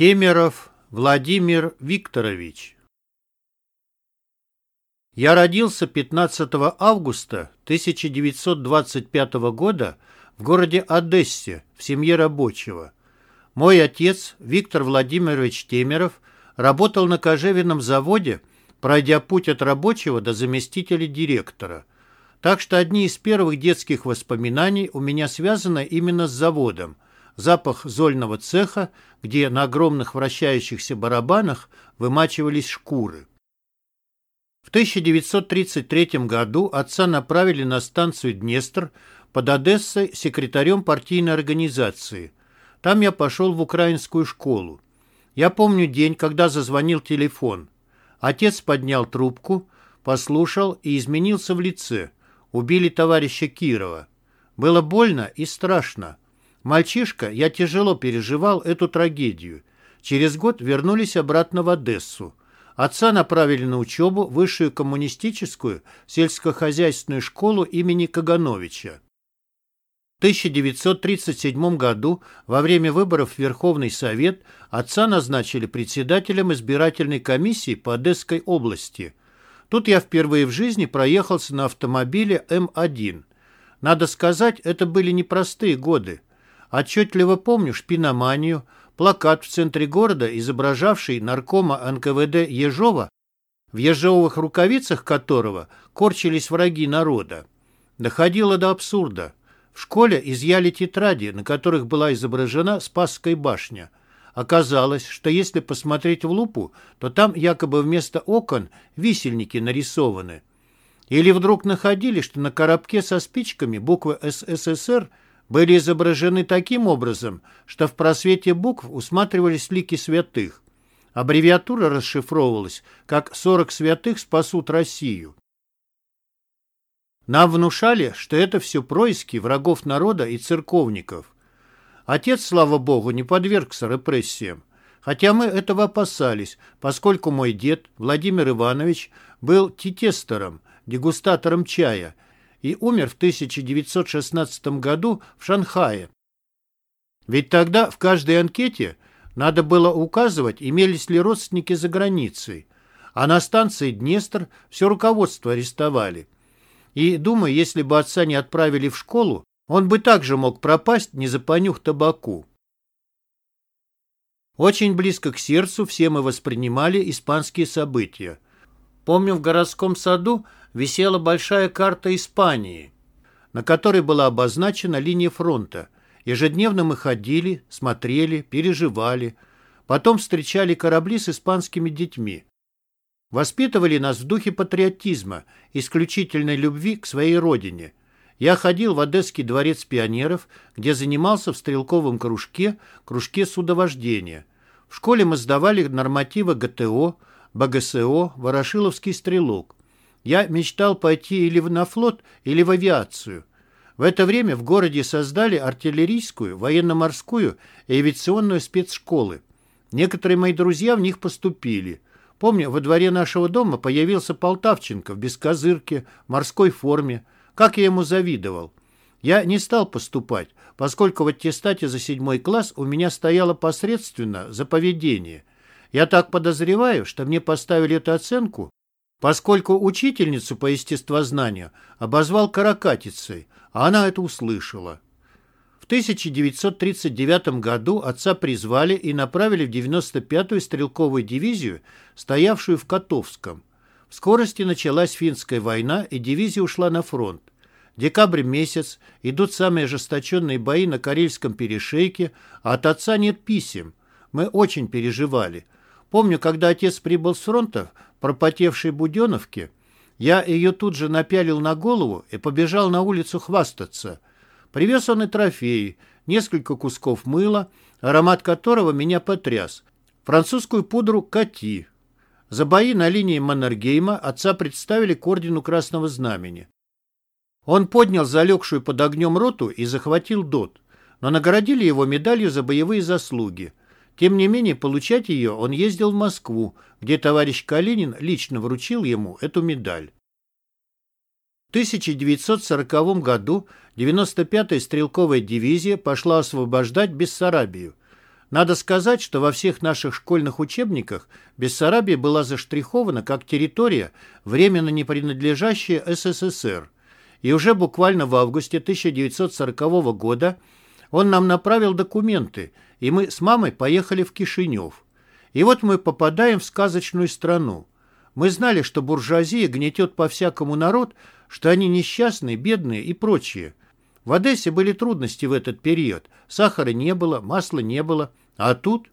Темеров Владимир Викторович Я родился 15 августа 1925 года в городе Одессе в семье рабочего. Мой отец, Виктор Владимирович Темеров, работал на кожевенном заводе, пройдя путь от рабочего до заместителя директора. Так что одни из первых детских воспоминаний у меня связаны именно с заводом. Запах зольного цеха, где на огромных вращающихся барабанах вымачивались шкуры. В 1933 году отца направили на станцию Днестр под Одессой секретарем партийной организации. Там я пошел в украинскую школу. Я помню день, когда зазвонил телефон. Отец поднял трубку, послушал и изменился в лице. Убили товарища Кирова. Было больно и страшно. Мальчишка, я тяжело переживал эту трагедию. Через год вернулись обратно в Одессу. Отца направили на учебу в высшую коммунистическую сельскохозяйственную школу имени Кагановича. В 1937 году во время выборов в Верховный Совет отца назначили председателем избирательной комиссии по Одесской области. Тут я впервые в жизни проехался на автомобиле М1. Надо сказать, это были непростые годы. Отчетливо помню шпиноманию, плакат в центре города, изображавший наркома НКВД Ежова, в ежовых рукавицах которого корчились враги народа. Доходило до абсурда. В школе изъяли тетради, на которых была изображена Спасская башня. Оказалось, что если посмотреть в лупу, то там якобы вместо окон висельники нарисованы. Или вдруг находили, что на коробке со спичками буквы СССР были изображены таким образом, что в просвете букв усматривались лики святых. Аббревиатура расшифровывалась как «40 святых спасут Россию». Нам внушали, что это все происки врагов народа и церковников. Отец, слава богу, не подвергся репрессиям. Хотя мы этого опасались, поскольку мой дед, Владимир Иванович, был тетестером, дегустатором чая и умер в 1916 году в Шанхае. Ведь тогда в каждой анкете надо было указывать, имелись ли родственники за границей. А на станции Днестр все руководство арестовали. И, думаю, если бы отца не отправили в школу, он бы также мог пропасть, не запонюх табаку. Очень близко к сердцу все мы воспринимали испанские события. Помню, в городском саду висела большая карта Испании, на которой была обозначена линия фронта. Ежедневно мы ходили, смотрели, переживали. Потом встречали корабли с испанскими детьми. Воспитывали нас в духе патриотизма, исключительной любви к своей родине. Я ходил в Одесский дворец пионеров, где занимался в стрелковом кружке, кружке судовождения. В школе мы сдавали нормативы ГТО, БГСО, Ворошиловский стрелок. Я мечтал пойти или на флот, или в авиацию. В это время в городе создали артиллерийскую, военно-морскую и авиационную спецшколы. Некоторые мои друзья в них поступили. Помню, во дворе нашего дома появился Полтавченко в бескозырке, морской форме. Как я ему завидовал. Я не стал поступать, поскольку в аттестате за седьмой класс у меня стояло посредственно за поведение. Я так подозреваю, что мне поставили эту оценку, поскольку учительницу по естествознанию обозвал каракатицей, а она это услышала. В 1939 году отца призвали и направили в 95-ю стрелковую дивизию, стоявшую в Котовском. В скорости началась финская война, и дивизия ушла на фронт. Декабрь месяц, идут самые ожесточенные бои на Карельском перешейке, а от отца нет писем. Мы очень переживали. Помню, когда отец прибыл с фронта, пропотевшей Буденовке, я ее тут же напялил на голову и побежал на улицу хвастаться. Привез он и трофеи, несколько кусков мыла, аромат которого меня потряс, французскую пудру «Кати». За бои на линии Маннергейма отца представили к ордену Красного Знамени. Он поднял залегшую под огнем роту и захватил ДОТ, но наградили его медалью за боевые заслуги. Тем не менее, получать ее он ездил в Москву, где товарищ Калинин лично вручил ему эту медаль. В 1940 году 95-я стрелковая дивизия пошла освобождать Бессарабию. Надо сказать, что во всех наших школьных учебниках Бессарабия была заштрихована как территория, временно не принадлежащая СССР. И уже буквально в августе 1940 года он нам направил документы, и мы с мамой поехали в Кишинев. И вот мы попадаем в сказочную страну. Мы знали, что буржуазия гнетет по-всякому народ, что они несчастные, бедные и прочее. В Одессе были трудности в этот период. Сахара не было, масла не было. А тут...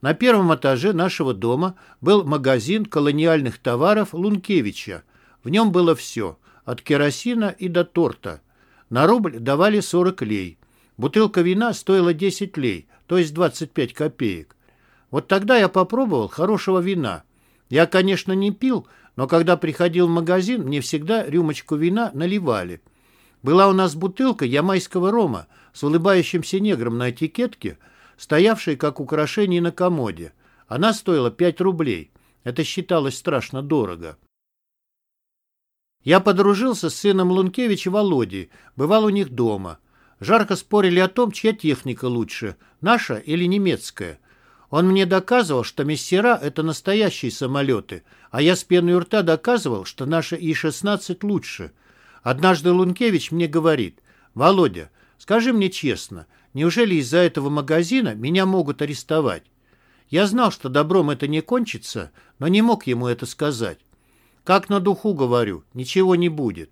На первом этаже нашего дома был магазин колониальных товаров Лункевича. В нем было все, от керосина и до торта. На рубль давали 40 лей. Бутылка вина стоила 10 лей, то есть 25 копеек. Вот тогда я попробовал хорошего вина. Я, конечно, не пил, но когда приходил в магазин, мне всегда рюмочку вина наливали. Была у нас бутылка ямайского рома с улыбающимся негром на этикетке – стоявшей как украшение на комоде. Она стоила 5 рублей. Это считалось страшно дорого. Я подружился с сыном Лункевича Володей, бывал у них дома. Жарко спорили о том, чья техника лучше, наша или немецкая. Он мне доказывал, что мессера — это настоящие самолеты, а я с пеной у рта доказывал, что наша И-16 лучше. Однажды Лункевич мне говорит, «Володя, скажи мне честно, Неужели из-за этого магазина меня могут арестовать? Я знал, что добром это не кончится, но не мог ему это сказать. Как на духу говорю, ничего не будет.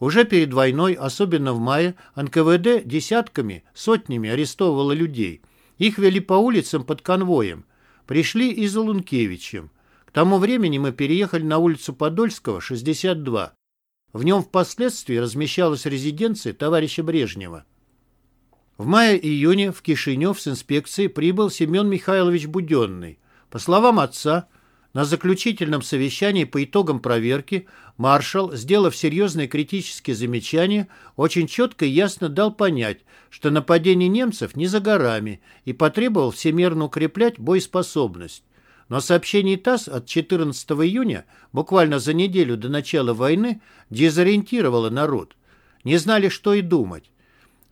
Уже перед войной, особенно в мае, НКВД десятками, сотнями арестовывало людей. Их вели по улицам под конвоем. Пришли и за Лункевичем. К тому времени мы переехали на улицу Подольского, 62. В нем впоследствии размещалась резиденция товарища Брежнева. В мае-июне в Кишинев с инспекцией прибыл Семен Михайлович Буденный. По словам отца, на заключительном совещании по итогам проверки маршал, сделав серьезные критические замечания, очень четко и ясно дал понять, что нападение немцев не за горами и потребовал всемерно укреплять боеспособность. Но сообщение ТАСС от 14 июня, буквально за неделю до начала войны, дезориентировало народ. Не знали, что и думать.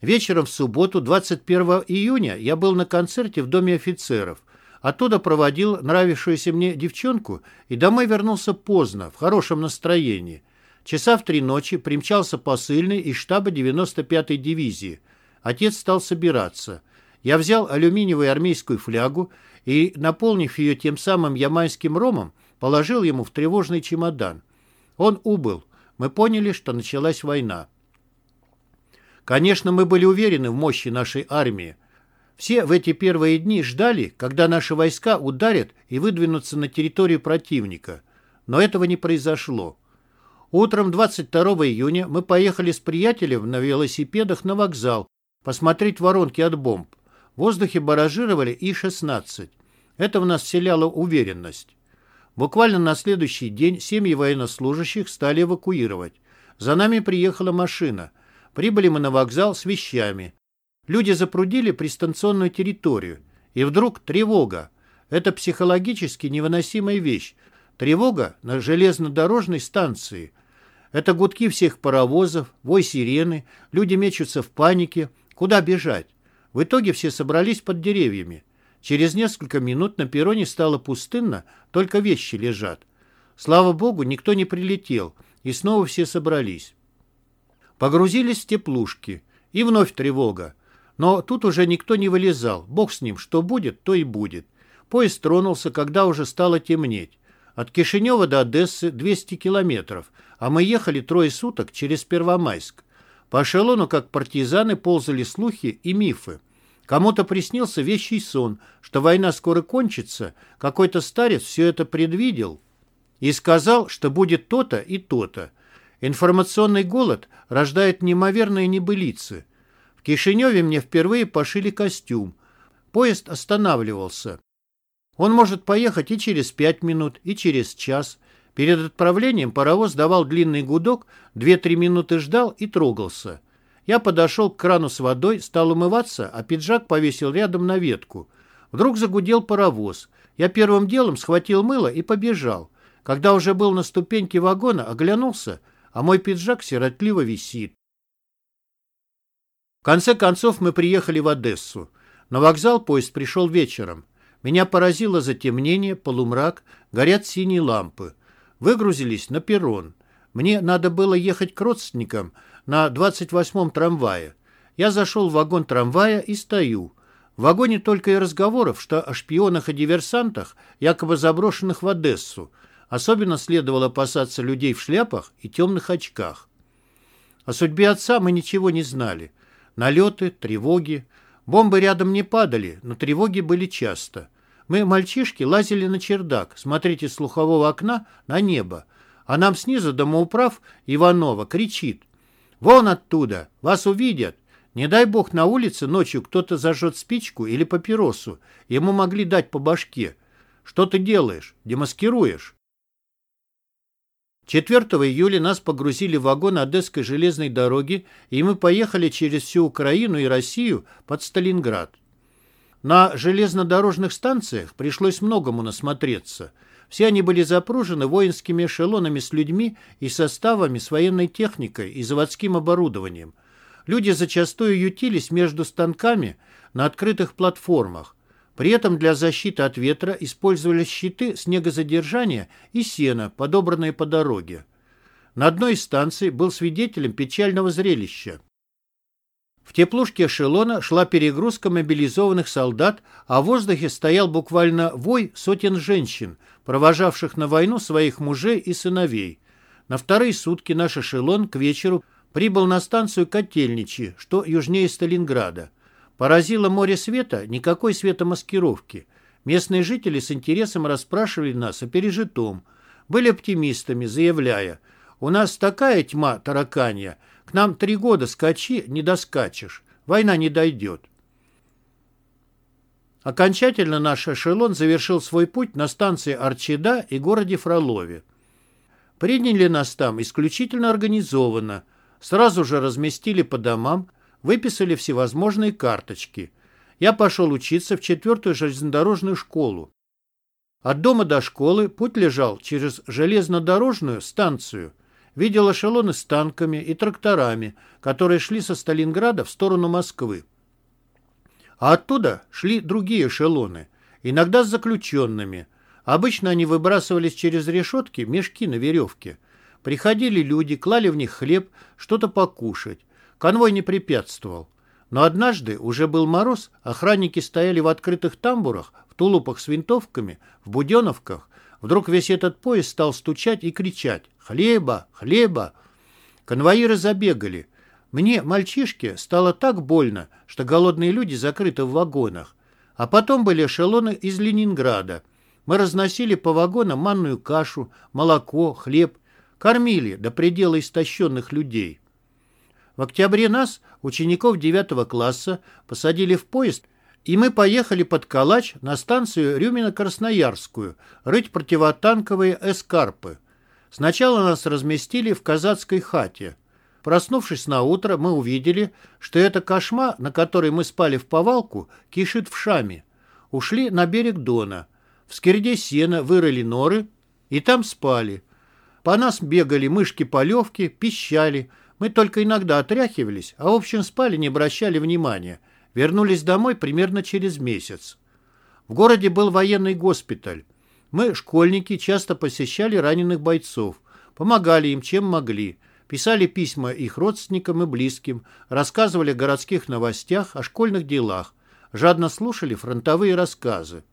Вечером в субботу, 21 июня, я был на концерте в Доме офицеров. Оттуда проводил нравившуюся мне девчонку и домой вернулся поздно, в хорошем настроении. Часа в три ночи примчался посыльный из штаба 95-й дивизии. Отец стал собираться. Я взял алюминиевую армейскую флягу и, наполнив ее тем самым ямайским ромом, положил ему в тревожный чемодан. Он убыл. Мы поняли, что началась война. Конечно, мы были уверены в мощи нашей армии. Все в эти первые дни ждали, когда наши войска ударят и выдвинутся на территорию противника. Но этого не произошло. Утром 22 июня мы поехали с приятелем на велосипедах на вокзал посмотреть воронки от бомб. В воздухе баражировали И-16. Это в нас вселяло уверенность. Буквально на следующий день семьи военнослужащих стали эвакуировать. За нами приехала машина – Прибыли мы на вокзал с вещами. Люди запрудили пристанционную территорию. И вдруг тревога. Это психологически невыносимая вещь. Тревога на железнодорожной станции. Это гудки всех паровозов, вой сирены, люди мечутся в панике. Куда бежать? В итоге все собрались под деревьями. Через несколько минут на перроне стало пустынно, только вещи лежат. Слава богу, никто не прилетел, и снова все собрались. Погрузились в теплушки. И вновь тревога. Но тут уже никто не вылезал. Бог с ним, что будет, то и будет. Поезд тронулся, когда уже стало темнеть. От Кишинева до Одессы 200 километров, а мы ехали трое суток через Первомайск. По эшелону, как партизаны, ползали слухи и мифы. Кому-то приснился вещий сон, что война скоро кончится, какой-то старец все это предвидел и сказал, что будет то-то и то-то. Информационный голод рождает неимоверные небылицы. Кишиневе мне впервые пошили костюм. Поезд останавливался. Он может поехать и через пять минут, и через час. Перед отправлением паровоз давал длинный гудок, две-три минуты ждал и трогался. Я подошел к крану с водой, стал умываться, а пиджак повесил рядом на ветку. Вдруг загудел паровоз. Я первым делом схватил мыло и побежал. Когда уже был на ступеньке вагона, оглянулся — а мой пиджак сиротливо висит. Конце концов мы приехали в Одессу. На вокзал поезд пришел вечером. Меня поразило затемнение, полумрак, горят синие лампы. Выгрузились на перрон. Мне надо было ехать к родственникам на 28-м трамвае. Я зашел в вагон трамвая и стою. В вагоне только и разговоров, что о шпионах и диверсантах, якобы заброшенных в Одессу. Особенно следовало опасаться людей в шляпах и темных очках. О судьбе отца мы ничего не знали. Налеты, тревоги. Бомбы рядом не падали, но тревоги были часто. Мы, мальчишки, лазили на чердак, смотреть из слухового окна на небо. А нам снизу домоуправ Иванова кричит. «Вон оттуда! Вас увидят! Не дай бог на улице ночью кто-то зажжет спичку или папиросу. Ему могли дать по башке. Что ты делаешь? Демаскируешь?» 4 июля нас погрузили в вагон Одесской железной дороги, и мы поехали через всю Украину и Россию под Сталинград. На железнодорожных станциях пришлось многому насмотреться. Все они были запружены воинскими эшелонами с людьми и составами с военной техникой и заводским оборудованием. Люди зачастую ютились между станками на открытых платформах. При этом для защиты от ветра использовались щиты снегозадержания и сена, подобранные по дороге. На одной из станций был свидетелем печального зрелища. В теплушке эшелона шла перегрузка мобилизованных солдат, а в воздухе стоял буквально вой сотен женщин, провожавших на войну своих мужей и сыновей. На вторые сутки наш эшелон к вечеру прибыл на станцию Котельничи, что южнее Сталинграда. Поразило море света, никакой светомаскировки. Местные жители с интересом расспрашивали нас о пережитом. Были оптимистами, заявляя, «У нас такая тьма тараканья, к нам три года скачи, не доскачешь, война не дойдет». Окончательно наш эшелон завершил свой путь на станции Арчеда и городе Фролове. Приняли нас там исключительно организованно. Сразу же разместили по домам, выписали всевозможные карточки. Я пошел учиться в четвертую железнодорожную школу. От дома до школы путь лежал через железнодорожную станцию. Видел эшелоны с танками и тракторами, которые шли со Сталинграда в сторону Москвы. А оттуда шли другие эшелоны, иногда с заключенными. Обычно они выбрасывались через решетки мешки на веревке. Приходили люди, клали в них хлеб, что-то покушать. Конвой не препятствовал. Но однажды, уже был мороз, охранники стояли в открытых тамбурах, в тулупах с винтовками, в буденовках. Вдруг весь этот поезд стал стучать и кричать «Хлеба! Хлеба!». Конвоиры забегали. Мне, мальчишке, стало так больно, что голодные люди закрыты в вагонах. А потом были эшелоны из Ленинграда. Мы разносили по вагонам манную кашу, молоко, хлеб. Кормили до предела истощенных людей. В октябре нас, учеников 9 класса, посадили в поезд, и мы поехали под Калач на станцию Рюмино-Красноярскую рыть противотанковые эскарпы. Сначала нас разместили в казацкой хате. Проснувшись на утро, мы увидели, что эта кошма, на которой мы спали в повалку, кишит в шаме. Ушли на берег Дона. В скирде сена вырыли норы и там спали. По нас бегали мышки-полевки, пищали, мы только иногда отряхивались, а в общем спали, не обращали внимания. Вернулись домой примерно через месяц. В городе был военный госпиталь. Мы, школьники, часто посещали раненых бойцов, помогали им, чем могли, писали письма их родственникам и близким, рассказывали о городских новостях, о школьных делах, жадно слушали фронтовые рассказы.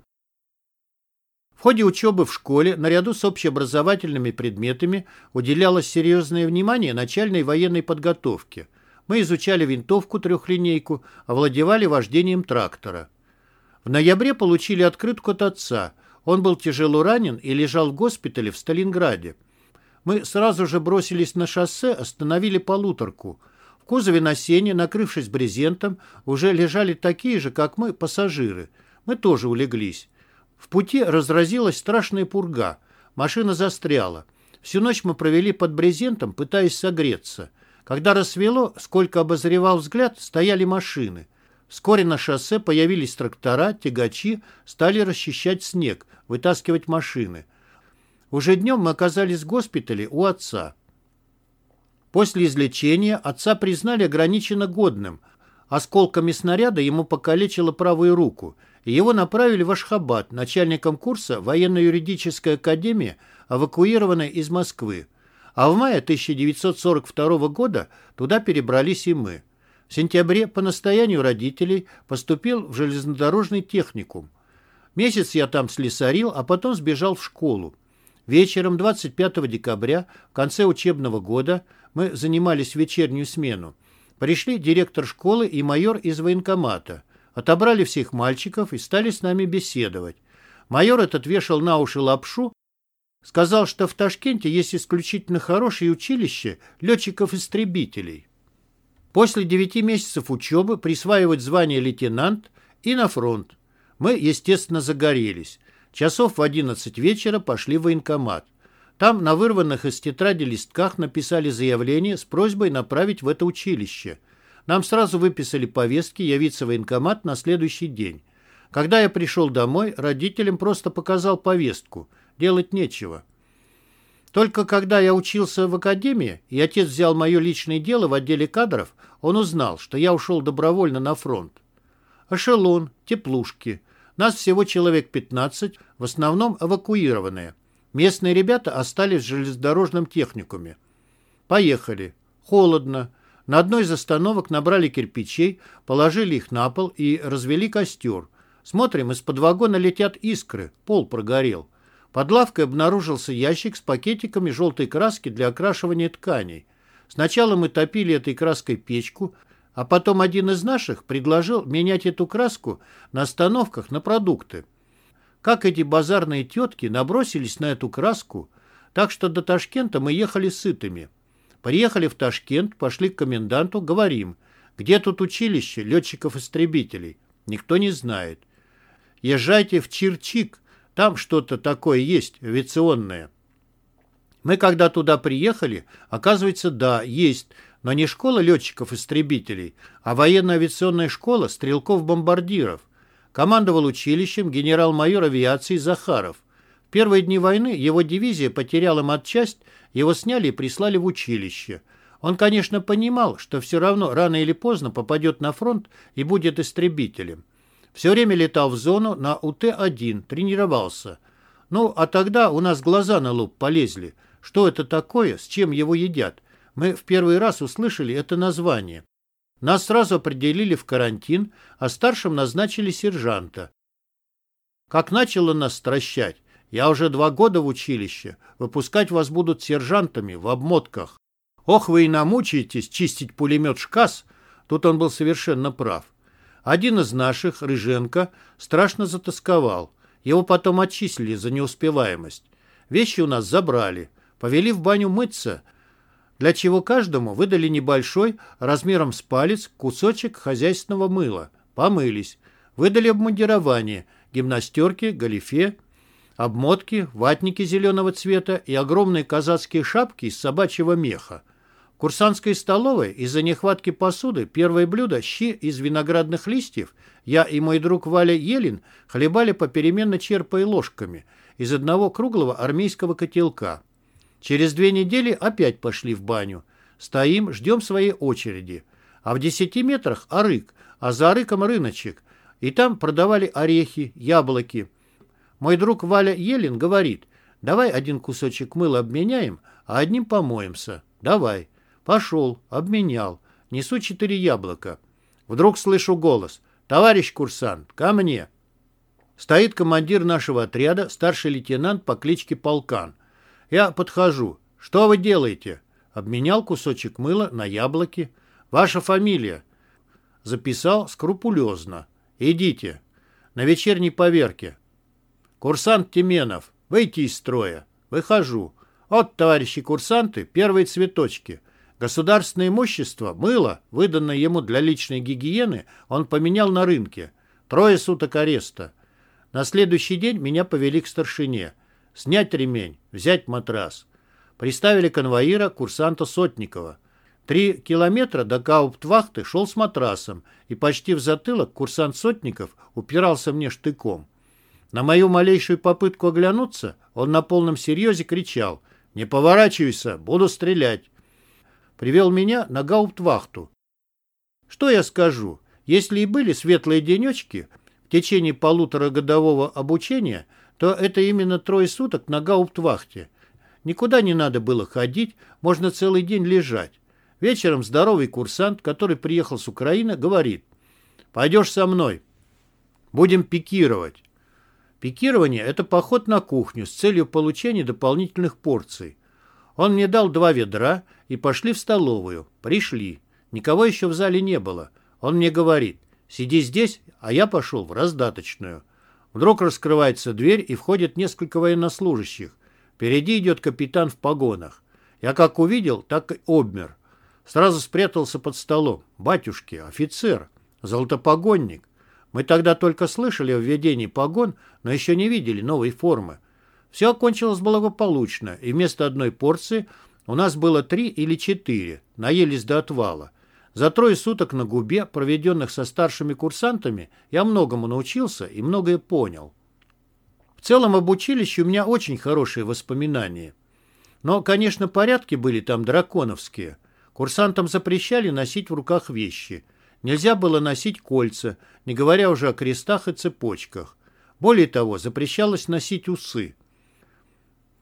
Ходе учебы в школе наряду с общеобразовательными предметами уделялось серьезное внимание начальной военной подготовке. Мы изучали винтовку-трехлинейку, овладевали вождением трактора. В ноябре получили открытку от отца. Он был тяжело ранен и лежал в госпитале в Сталинграде. Мы сразу же бросились на шоссе, остановили полуторку. В кузове на сене, накрывшись брезентом, уже лежали такие же, как мы, пассажиры. Мы тоже улеглись. В пути разразилась страшная пурга. Машина застряла. Всю ночь мы провели под брезентом, пытаясь согреться. Когда рассвело, сколько обозревал взгляд, стояли машины. Вскоре на шоссе появились трактора, тягачи, стали расчищать снег, вытаскивать машины. Уже днем мы оказались в госпитале у отца. После излечения отца признали ограниченно годным. Осколками снаряда ему покалечило правую руку, его направили в Ашхабад, начальником курса военно-юридической академии, эвакуированной из Москвы. А в мае 1942 года туда перебрались и мы. В сентябре по настоянию родителей поступил в железнодорожный техникум. Месяц я там слесарил, а потом сбежал в школу. Вечером 25 декабря, в конце учебного года, мы занимались вечернюю смену. Пришли директор школы и майор из военкомата. Отобрали всех мальчиков и стали с нами беседовать. Майор этот вешал на уши лапшу, сказал, что в Ташкенте есть исключительно хорошее училище летчиков-истребителей. После девяти месяцев учебы присваивать звание лейтенант и на фронт. Мы, естественно, загорелись. Часов в одиннадцать вечера пошли в военкомат. Там на вырванных из тетради листках написали заявление с просьбой направить в это училище. Нам сразу выписали повестки явиться в военкомат на следующий день. Когда я пришел домой, родителям просто показал повестку. Делать нечего. Только когда я учился в академии, и отец взял мое личное дело в отделе кадров, он узнал, что я ушел добровольно на фронт. Эшелон, теплушки – нас всего человек 15, в основном эвакуированные. Местные ребята остались в железнодорожном техникуме. Поехали. Холодно. На одной из остановок набрали кирпичей, положили их на пол и развели костер. Смотрим, из-под вагона летят искры, пол прогорел. Под лавкой обнаружился ящик с пакетиками желтой краски для окрашивания тканей. Сначала мы топили этой краской печку, а потом один из наших предложил менять эту краску на остановках на продукты. Как эти базарные тетки набросились на эту краску, так что до Ташкента мы ехали сытыми. Приехали в Ташкент, пошли к коменданту, говорим, где тут училище летчиков-истребителей? Никто не знает. Езжайте в Чирчик, там что-то такое есть, авиационное. Мы когда туда приехали, оказывается, да, есть, но не школа летчиков-истребителей, а военно-авиационная школа стрелков-бомбардиров. Командовал училищем генерал-майор авиации Захаров. Первые дни войны его дивизия потеряла матчасть, его сняли и прислали в училище. Он, конечно, понимал, что все равно рано или поздно попадет на фронт и будет истребителем. Все время летал в зону на УТ-1, тренировался. Ну, а тогда у нас глаза на лоб полезли. Что это такое, с чем его едят? мы в первый раз услышали это название. Нас сразу определили в карантин, а старшим назначили сержанта. Как начало нас стращать, я уже два года в училище, выпускать вас будут сержантами в обмотках. Ох, вы и намучаетесь чистить пулемет «ШКАС», тут он был совершенно прав. Один из наших, Рыженко, страшно затасковал. Его потом отчислили за неуспеваемость. Вещи у нас забрали. Повели в баню мыться, для чего каждому выдали небольшой, размером с палец, кусочек хозяйственного мыла. Помылись. Выдали обмундирование, гимнастерки, галифе, обмотки, ватники зеленого цвета и огромные казацкие шапки из собачьего меха. В курсантской столовой из-за нехватки посуды первое блюдо – щи из виноградных листьев. Я и мой друг Валя Елин хлебали попеременно черпая ложками из одного круглого армейского котелка. Через две недели опять пошли в баню. Стоим, ждем своей очереди. А в десяти метрах арык, а за арыком рыночек. И там продавали орехи, яблоки. Мой друг Валя Елин говорит, давай один кусочек мыла обменяем, а одним помоемся. Давай. Пошел, обменял. Несу четыре яблока. Вдруг слышу голос. «Товарищ курсант, ко мне!» Стоит командир нашего отряда, старший лейтенант по кличке Полкан. Я подхожу. Что вы делаете? Обменял кусочек мыла на яблоки. Ваша фамилия? Записал скрупулезно. Идите. На вечерней поверке. Курсант Теменов. Выйти из строя. Выхожу. Вот, товарищи курсанты, первые цветочки. Государственное имущество, мыло, выданное ему для личной гигиены, он поменял на рынке. Трое суток ареста. На следующий день меня повели к старшине. Снять ремень, взять матрас. Приставили конвоира курсанта Сотникова. Три километра до гауптвахты шел с матрасом, и почти в затылок курсант Сотников упирался мне штыком. На мою малейшую попытку оглянуться он на полном серьезе кричал «Не поворачивайся, буду стрелять!» Привел меня на гауптвахту. Что я скажу? Если и были светлые денечки в течение полуторагодового обучения, то это именно трое суток на гауптвахте. Никуда не надо было ходить, можно целый день лежать. Вечером здоровый курсант, который приехал с Украины, говорит, «Пойдешь со мной, будем пикировать». Пикирование – это поход на кухню с целью получения дополнительных порций. Он мне дал два ведра и пошли в столовую. Пришли. Никого еще в зале не было. Он мне говорит, сиди здесь, а я пошел в раздаточную. Вдруг раскрывается дверь и входит несколько военнослужащих. Впереди идет капитан в погонах. Я как увидел, так и обмер. Сразу спрятался под столом. Батюшки, офицер, золотопогонник. Мы тогда только слышали о введении погон, но еще не видели новой формы. Все окончилось благополучно, и вместо одной порции у нас было три или четыре, наелись до отвала. За трое суток на губе, проведенных со старшими курсантами, я многому научился и многое понял. В целом об училище у меня очень хорошие воспоминания. Но, конечно, порядки были там драконовские. Курсантам запрещали носить в руках вещи. Нельзя было носить кольца, не говоря уже о крестах и цепочках. Более того, запрещалось носить усы.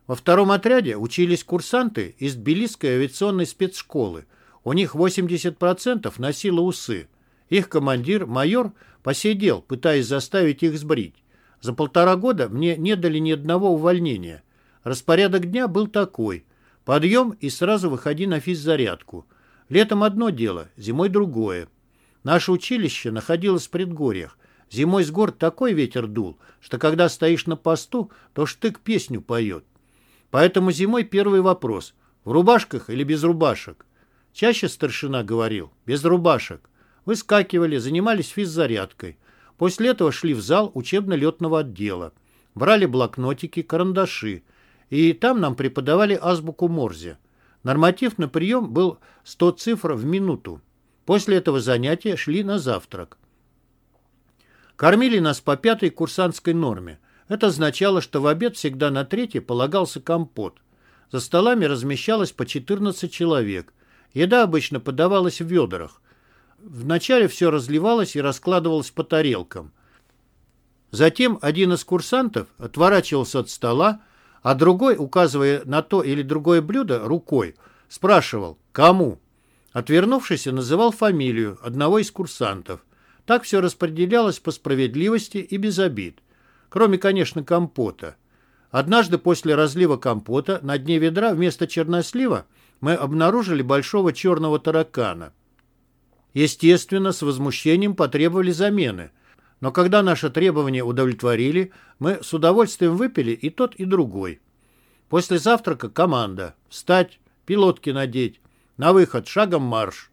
Во втором отряде учились курсанты из Тбилисской авиационной спецшколы. У них 80% носило усы. Их командир, майор, посидел, пытаясь заставить их сбрить. За полтора года мне не дали ни одного увольнения. Распорядок дня был такой. Подъем и сразу выходи на физзарядку. Летом одно дело, зимой другое. Наше училище находилось в предгорьях. Зимой с гор такой ветер дул, что когда стоишь на посту, то штык песню поет. Поэтому зимой первый вопрос – в рубашках или без рубашек? Чаще старшина говорил – без рубашек. Выскакивали, занимались физзарядкой. После этого шли в зал учебно-летного отдела. Брали блокнотики, карандаши – и там нам преподавали азбуку Морзе. Норматив на прием был 100 цифр в минуту. После этого занятия шли на завтрак. Кормили нас по пятой курсантской норме. Это означало, что в обед всегда на третье полагался компот. За столами размещалось по 14 человек. Еда обычно подавалась в ведрах. Вначале все разливалось и раскладывалось по тарелкам. Затем один из курсантов отворачивался от стола, а другой, указывая на то или другое блюдо рукой, спрашивал «Кому?». Отвернувшись, называл фамилию одного из курсантов. Так все распределялось по справедливости и без обид. Кроме, конечно, компота. Однажды после разлива компота на дне ведра вместо чернослива мы обнаружили большого черного таракана. Естественно, с возмущением потребовали замены – но когда наши требования удовлетворили, мы с удовольствием выпили и тот, и другой. После завтрака команда. Встать, пилотки надеть. На выход шагом марш.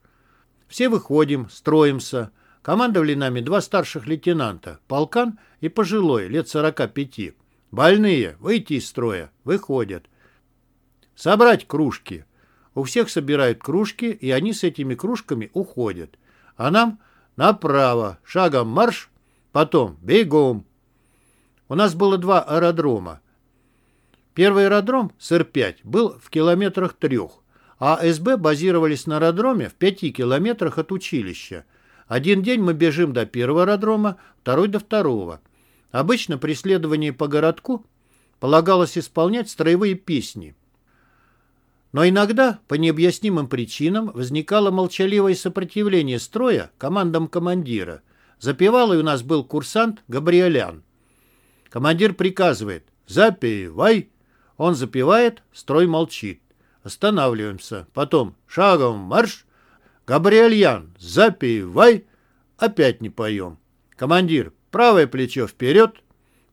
Все выходим, строимся. Командовали нами два старших лейтенанта, полкан и пожилой, лет 45. Больные, выйти из строя, выходят. Собрать кружки. У всех собирают кружки, и они с этими кружками уходят. А нам направо, шагом марш, Потом бегом. У нас было два аэродрома. Первый аэродром, СР-5, был в километрах трех, а СБ базировались на аэродроме в пяти километрах от училища. Один день мы бежим до первого аэродрома, второй до второго. Обычно при следовании по городку полагалось исполнять строевые песни. Но иногда, по необъяснимым причинам, возникало молчаливое сопротивление строя командам командира – Запевалый у нас был курсант Габриэлян. Командир приказывает «Запевай». Он запевает, строй молчит. Останавливаемся. Потом шагом марш. Габриэльян, запевай. Опять не поем. Командир, правое плечо вперед.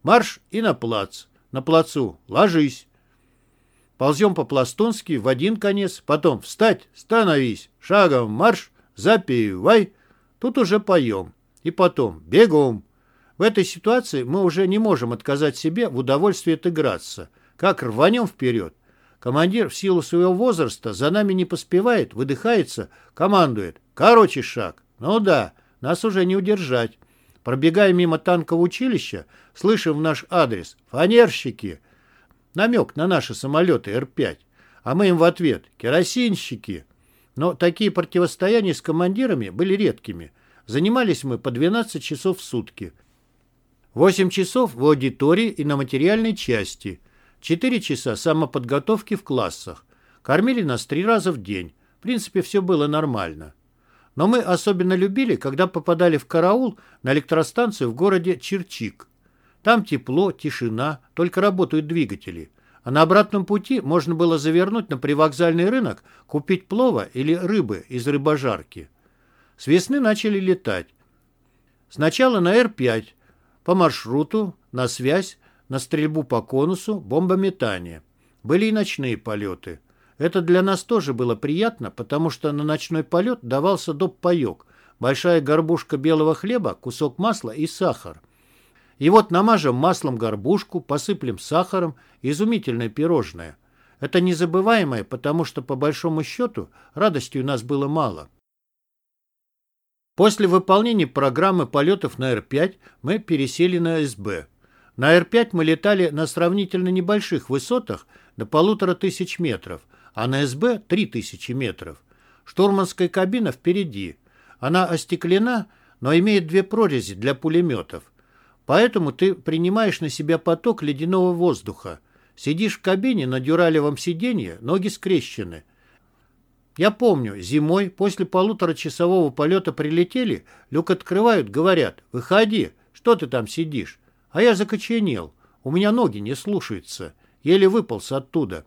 Марш и на плац. На плацу ложись. Ползем по-пластунски в один конец, потом встать, становись, шагом марш, запевай. Тут уже поем. И потом, бегом. В этой ситуации мы уже не можем отказать себе в удовольствии отыграться. Как рванем вперед. Командир в силу своего возраста за нами не поспевает, выдыхается, командует. Короче шаг. Ну да, нас уже не удержать. Пробегая мимо танкового училища, слышим в наш адрес «Фанерщики». Намек на наши самолеты Р-5. А мы им в ответ «Керосинщики». Но такие противостояния с командирами были редкими – Занимались мы по 12 часов в сутки. 8 часов в аудитории и на материальной части. 4 часа самоподготовки в классах. Кормили нас три раза в день. В принципе, все было нормально. Но мы особенно любили, когда попадали в караул на электростанцию в городе Черчик. Там тепло, тишина, только работают двигатели. А на обратном пути можно было завернуть на привокзальный рынок, купить плова или рыбы из рыбожарки. С весны начали летать. Сначала на Р-5, по маршруту, на связь, на стрельбу по конусу, бомбометание. Были и ночные полеты. Это для нас тоже было приятно, потому что на ночной полет давался доп. паек, большая горбушка белого хлеба, кусок масла и сахар. И вот намажем маслом горбушку, посыплем сахаром, изумительное пирожное. Это незабываемое, потому что, по большому счету, радости у нас было мало. После выполнения программы полетов на Р-5 мы пересели на СБ. На Р-5 мы летали на сравнительно небольших высотах до полутора тысяч метров, а на СБ – три тысячи метров. Штурманская кабина впереди. Она остеклена, но имеет две прорези для пулеметов. Поэтому ты принимаешь на себя поток ледяного воздуха. Сидишь в кабине на дюралевом сиденье, ноги скрещены. Я помню, зимой после полуторачасового полета прилетели, люк открывают, говорят, выходи, что ты там сидишь? А я закоченел, у меня ноги не слушаются, еле выполз оттуда.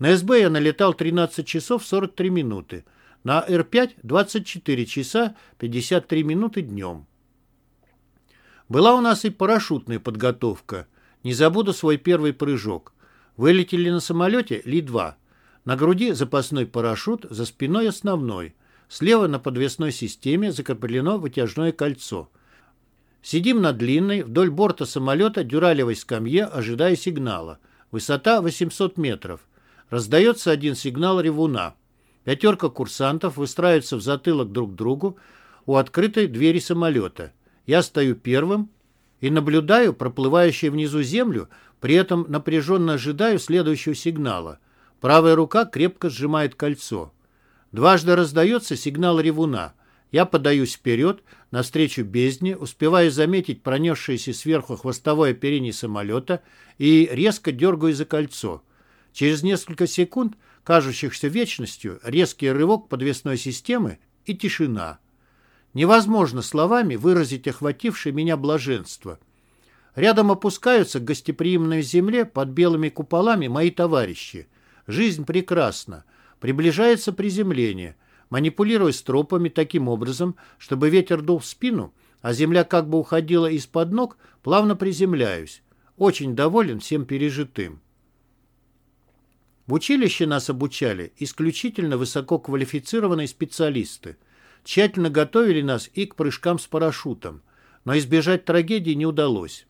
На СБ я налетал 13 часов 43 минуты, на Р-5 24 часа 53 минуты днем. Была у нас и парашютная подготовка. Не забуду свой первый прыжок. Вылетели на самолете Ли-2. На груди запасной парашют, за спиной основной. Слева на подвесной системе закреплено вытяжное кольцо. Сидим на длинной, вдоль борта самолета дюралевой скамье, ожидая сигнала. Высота 800 метров. Раздается один сигнал ревуна. Пятерка курсантов выстраиваются в затылок друг к другу у открытой двери самолета. Я стою первым и наблюдаю проплывающую внизу землю, при этом напряженно ожидаю следующего сигнала. Правая рука крепко сжимает кольцо. Дважды раздается сигнал ревуна. Я подаюсь вперед, навстречу бездне, успеваю заметить пронесшееся сверху хвостовое оперение самолета и резко дергаю за кольцо. Через несколько секунд, кажущихся вечностью, резкий рывок подвесной системы и тишина. Невозможно словами выразить охватившее меня блаженство. Рядом опускаются к гостеприимной земле под белыми куполами мои товарищи. Жизнь прекрасна. Приближается приземление. Манипулируя стропами таким образом, чтобы ветер дул в спину, а земля как бы уходила из-под ног, плавно приземляюсь. Очень доволен всем пережитым. В училище нас обучали исключительно высококвалифицированные специалисты – тщательно готовили нас и к прыжкам с парашютом, но избежать трагедии не удалось.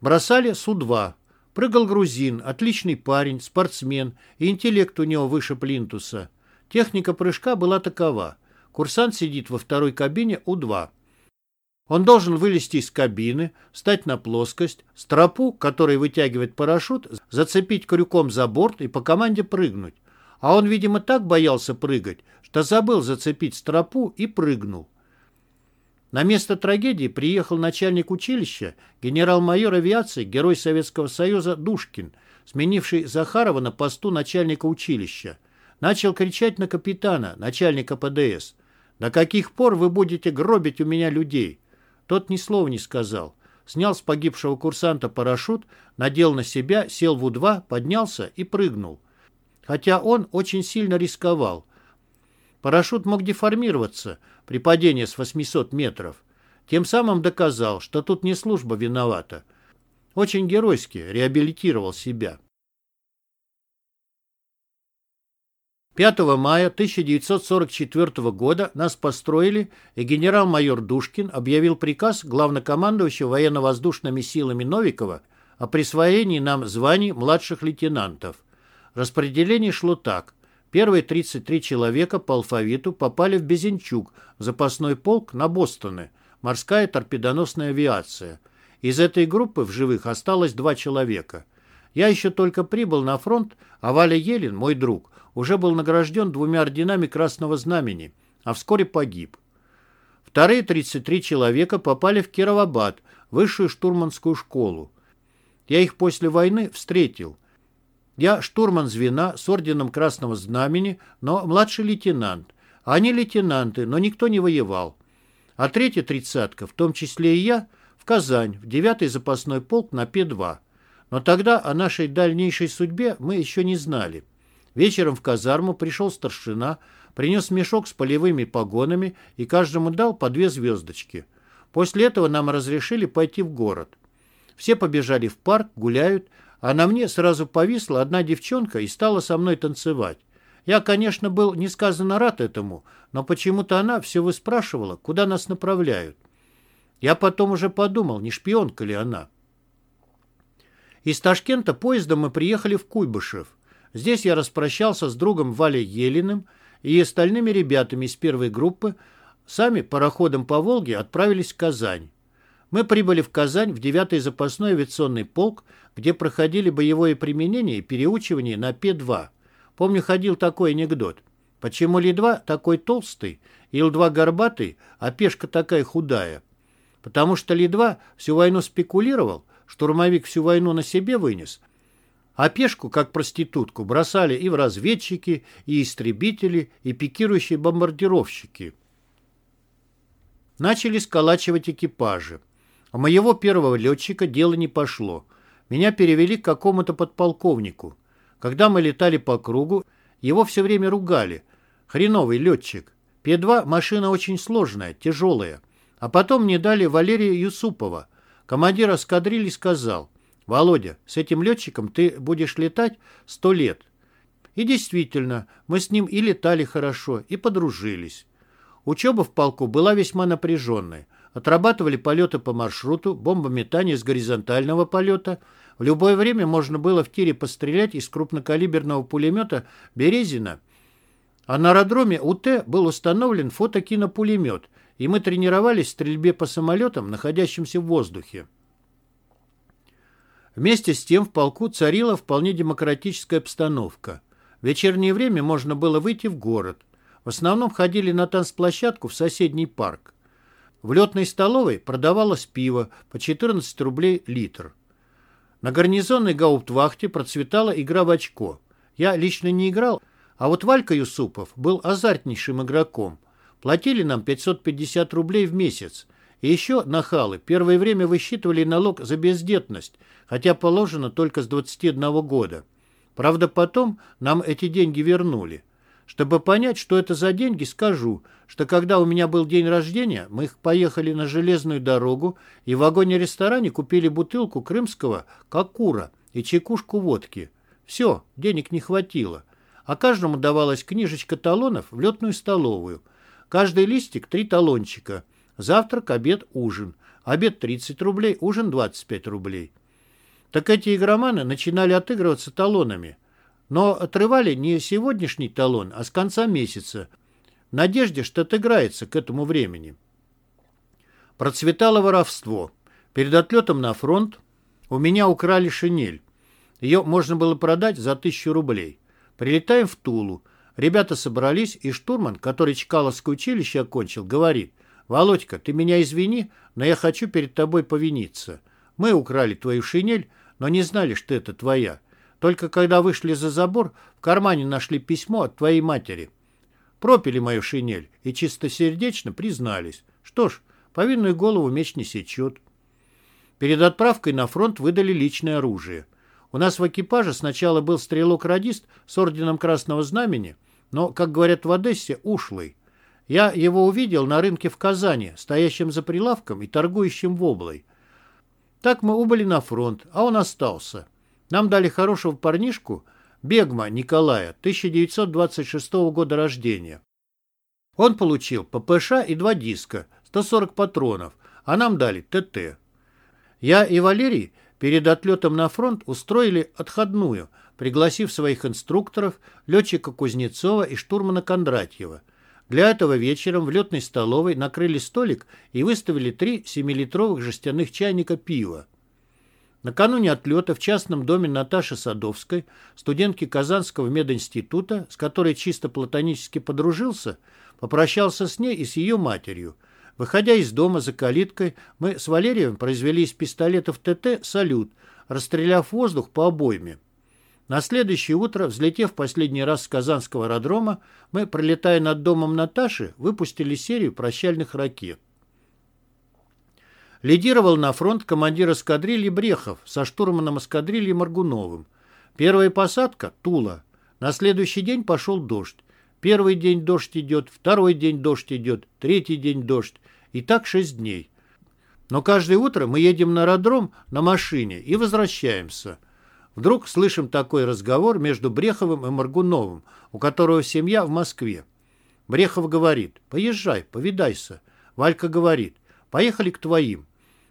Бросали Су-2. Прыгал грузин, отличный парень, спортсмен, и интеллект у него выше плинтуса. Техника прыжка была такова. Курсант сидит во второй кабине У-2. Он должен вылезти из кабины, встать на плоскость, стропу, которой вытягивает парашют, зацепить крюком за борт и по команде прыгнуть. А он, видимо, так боялся прыгать, что забыл зацепить стропу и прыгнул. На место трагедии приехал начальник училища, генерал-майор авиации, герой Советского Союза Душкин, сменивший Захарова на посту начальника училища. Начал кричать на капитана, начальника ПДС. «До каких пор вы будете гробить у меня людей?» Тот ни слова не сказал. Снял с погибшего курсанта парашют, надел на себя, сел в У-2, поднялся и прыгнул хотя он очень сильно рисковал. Парашют мог деформироваться при падении с 800 метров. Тем самым доказал, что тут не служба виновата. Очень геройски реабилитировал себя. 5 мая 1944 года нас построили, и генерал-майор Душкин объявил приказ главнокомандующего военно-воздушными силами Новикова о присвоении нам званий младших лейтенантов. Распределение шло так. Первые 33 человека по алфавиту попали в Безенчук, запасной полк на Бостоны, морская торпедоносная авиация. Из этой группы в живых осталось два человека. Я еще только прибыл на фронт, а Валя Елин, мой друг, уже был награжден двумя орденами Красного Знамени, а вскоре погиб. Вторые 33 человека попали в Кировабад, высшую штурманскую школу. Я их после войны встретил. Я штурман звена с орденом Красного Знамени, но младший лейтенант. Они лейтенанты, но никто не воевал. А третья тридцатка, в том числе и я, в Казань, в девятый запасной полк на П-2. Но тогда о нашей дальнейшей судьбе мы еще не знали. Вечером в казарму пришел старшина, принес мешок с полевыми погонами и каждому дал по две звездочки. После этого нам разрешили пойти в город. Все побежали в парк, гуляют, а на мне сразу повисла одна девчонка и стала со мной танцевать. Я, конечно, был несказанно рад этому, но почему-то она все выспрашивала, куда нас направляют. Я потом уже подумал, не шпионка ли она. Из Ташкента поездом мы приехали в Куйбышев. Здесь я распрощался с другом Валей Елиным и остальными ребятами из первой группы, сами пароходом по Волге отправились в Казань. Мы прибыли в Казань в 9-й запасной авиационный полк, где проходили боевое применение и переучивание на П-2. Помню, ходил такой анекдот. Почему Ли-2 такой толстый, Ил-2 горбатый, а пешка такая худая? Потому что Ли-2 всю войну спекулировал, штурмовик всю войну на себе вынес, а пешку, как проститутку, бросали и в разведчики, и истребители, и пикирующие бомбардировщики. Начали сколачивать экипажи. У моего первого летчика дело не пошло. Меня перевели к какому-то подполковнику. Когда мы летали по кругу, его все время ругали. Хреновый летчик. П-2 машина очень сложная, тяжелая. А потом мне дали Валерия Юсупова. Командир эскадрильи сказал, «Володя, с этим летчиком ты будешь летать сто лет». И действительно, мы с ним и летали хорошо, и подружились. Учеба в полку была весьма напряженной. Отрабатывали полеты по маршруту, бомбометание с горизонтального полета. В любое время можно было в тире пострелять из крупнокалиберного пулемета «Березина». А на аэродроме УТ был установлен фотокинопулемет, и мы тренировались в стрельбе по самолетам, находящимся в воздухе. Вместе с тем в полку царила вполне демократическая обстановка. В вечернее время можно было выйти в город. В основном ходили на танцплощадку в соседний парк. В летной столовой продавалось пиво по 14 рублей литр. На гарнизонной гауптвахте процветала игра в очко. Я лично не играл, а вот Валька Юсупов был азартнейшим игроком. Платили нам 550 рублей в месяц. И еще нахалы первое время высчитывали налог за бездетность, хотя положено только с 21 года. Правда, потом нам эти деньги вернули. Чтобы понять, что это за деньги, скажу, что когда у меня был день рождения, мы их поехали на железную дорогу и в вагоне-ресторане купили бутылку крымского кокура и чекушку водки. Все, денег не хватило. А каждому давалась книжечка талонов в летную столовую – Каждый листик – три талончика. Завтрак, обед, ужин. Обед 30 рублей, ужин 25 рублей. Так эти игроманы начинали отыгрываться талонами. Но отрывали не сегодняшний талон, а с конца месяца. В надежде, что отыграется к этому времени. Процветало воровство. Перед отлетом на фронт у меня украли шинель. Ее можно было продать за тысячу рублей. Прилетаем в Тулу. Ребята собрались, и штурман, который Чкаловское училище окончил, говорит, «Володька, ты меня извини, но я хочу перед тобой повиниться. Мы украли твою шинель, но не знали, что это твоя. Только когда вышли за забор, в кармане нашли письмо от твоей матери. Пропили мою шинель и чистосердечно признались. Что ж, повинную голову меч не сечет». Перед отправкой на фронт выдали личное оружие. У нас в экипаже сначала был стрелок-радист с орденом Красного Знамени, но, как говорят в Одессе, ушлый. Я его увидел на рынке в Казани, стоящим за прилавком и торгующим воблой. Так мы убыли на фронт, а он остался. Нам дали хорошего парнишку, Бегма Николая, 1926 года рождения. Он получил ППШ и два диска, 140 патронов, а нам дали ТТ. Я и Валерий перед отлетом на фронт устроили отходную – пригласив своих инструкторов, летчика Кузнецова и штурмана Кондратьева. Для этого вечером в летной столовой накрыли столик и выставили три 7-литровых жестяных чайника пива. Накануне отлета в частном доме Наташи Садовской, студентки Казанского мединститута, с которой чисто платонически подружился, попрощался с ней и с ее матерью. Выходя из дома за калиткой, мы с Валерием произвели из пистолетов ТТ салют, расстреляв воздух по обойме. На следующее утро, взлетев последний раз с Казанского аэродрома, мы, пролетая над домом Наташи, выпустили серию прощальных ракет. Лидировал на фронт командир эскадрильи Брехов со штурманом эскадрильи Маргуновым. Первая посадка – Тула. На следующий день пошел дождь. Первый день дождь идет, второй день дождь идет, третий день дождь. И так шесть дней. Но каждое утро мы едем на аэродром на машине и возвращаемся. Вдруг слышим такой разговор между Бреховым и Маргуновым, у которого семья в Москве. Брехов говорит, поезжай, повидайся. Валька говорит, поехали к твоим.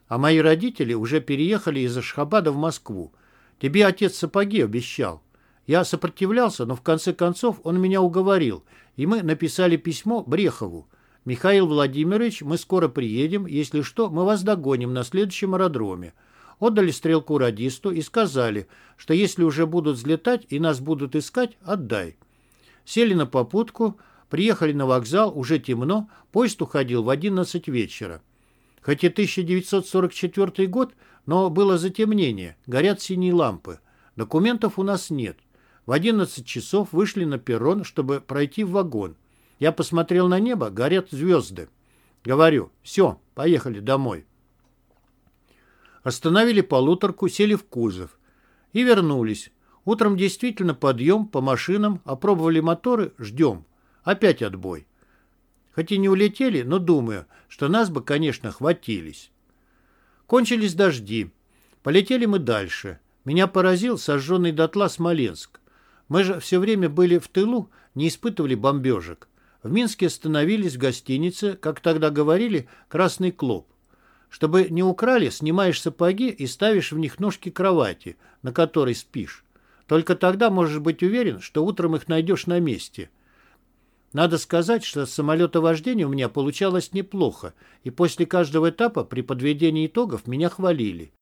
А мои родители уже переехали из Ашхабада в Москву. Тебе отец сапоги обещал. Я сопротивлялся, но в конце концов он меня уговорил, и мы написали письмо Брехову. «Михаил Владимирович, мы скоро приедем. Если что, мы вас догоним на следующем аэродроме отдали стрелку радисту и сказали, что если уже будут взлетать и нас будут искать, отдай. Сели на попутку, приехали на вокзал, уже темно, поезд уходил в 11 вечера. Хоть и 1944 год, но было затемнение, горят синие лампы. Документов у нас нет. В 11 часов вышли на перрон, чтобы пройти в вагон. Я посмотрел на небо, горят звезды. Говорю, все, поехали домой. Остановили полуторку, сели в кузов. И вернулись. Утром действительно подъем по машинам, опробовали моторы, ждем. Опять отбой. Хоть и не улетели, но думаю, что нас бы, конечно, хватились. Кончились дожди. Полетели мы дальше. Меня поразил сожженный дотла Смоленск. Мы же все время были в тылу, не испытывали бомбежек. В Минске остановились в гостинице, как тогда говорили, «Красный клоп». Чтобы не украли, снимаешь сапоги и ставишь в них ножки кровати, на которой спишь. Только тогда можешь быть уверен, что утром их найдешь на месте. Надо сказать, что с самолетовождения у меня получалось неплохо, и после каждого этапа при подведении итогов меня хвалили.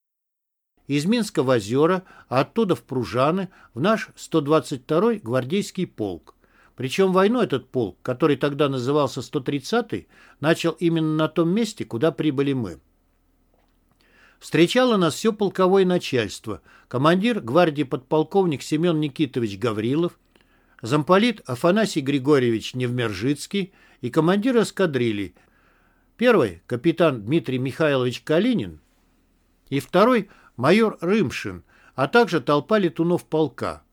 Из Минска в Озера, а оттуда в Пружаны, в наш 122-й гвардейский полк. Причем войну этот полк, который тогда назывался 130-й, начал именно на том месте, куда прибыли мы. Встречало нас все полковое начальство, командир гвардии подполковник Семен Никитович Гаврилов, замполит Афанасий Григорьевич Невмержицкий и командир эскадрильи. Первый – капитан Дмитрий Михайлович Калинин и второй – майор Рымшин, а также толпа летунов полка.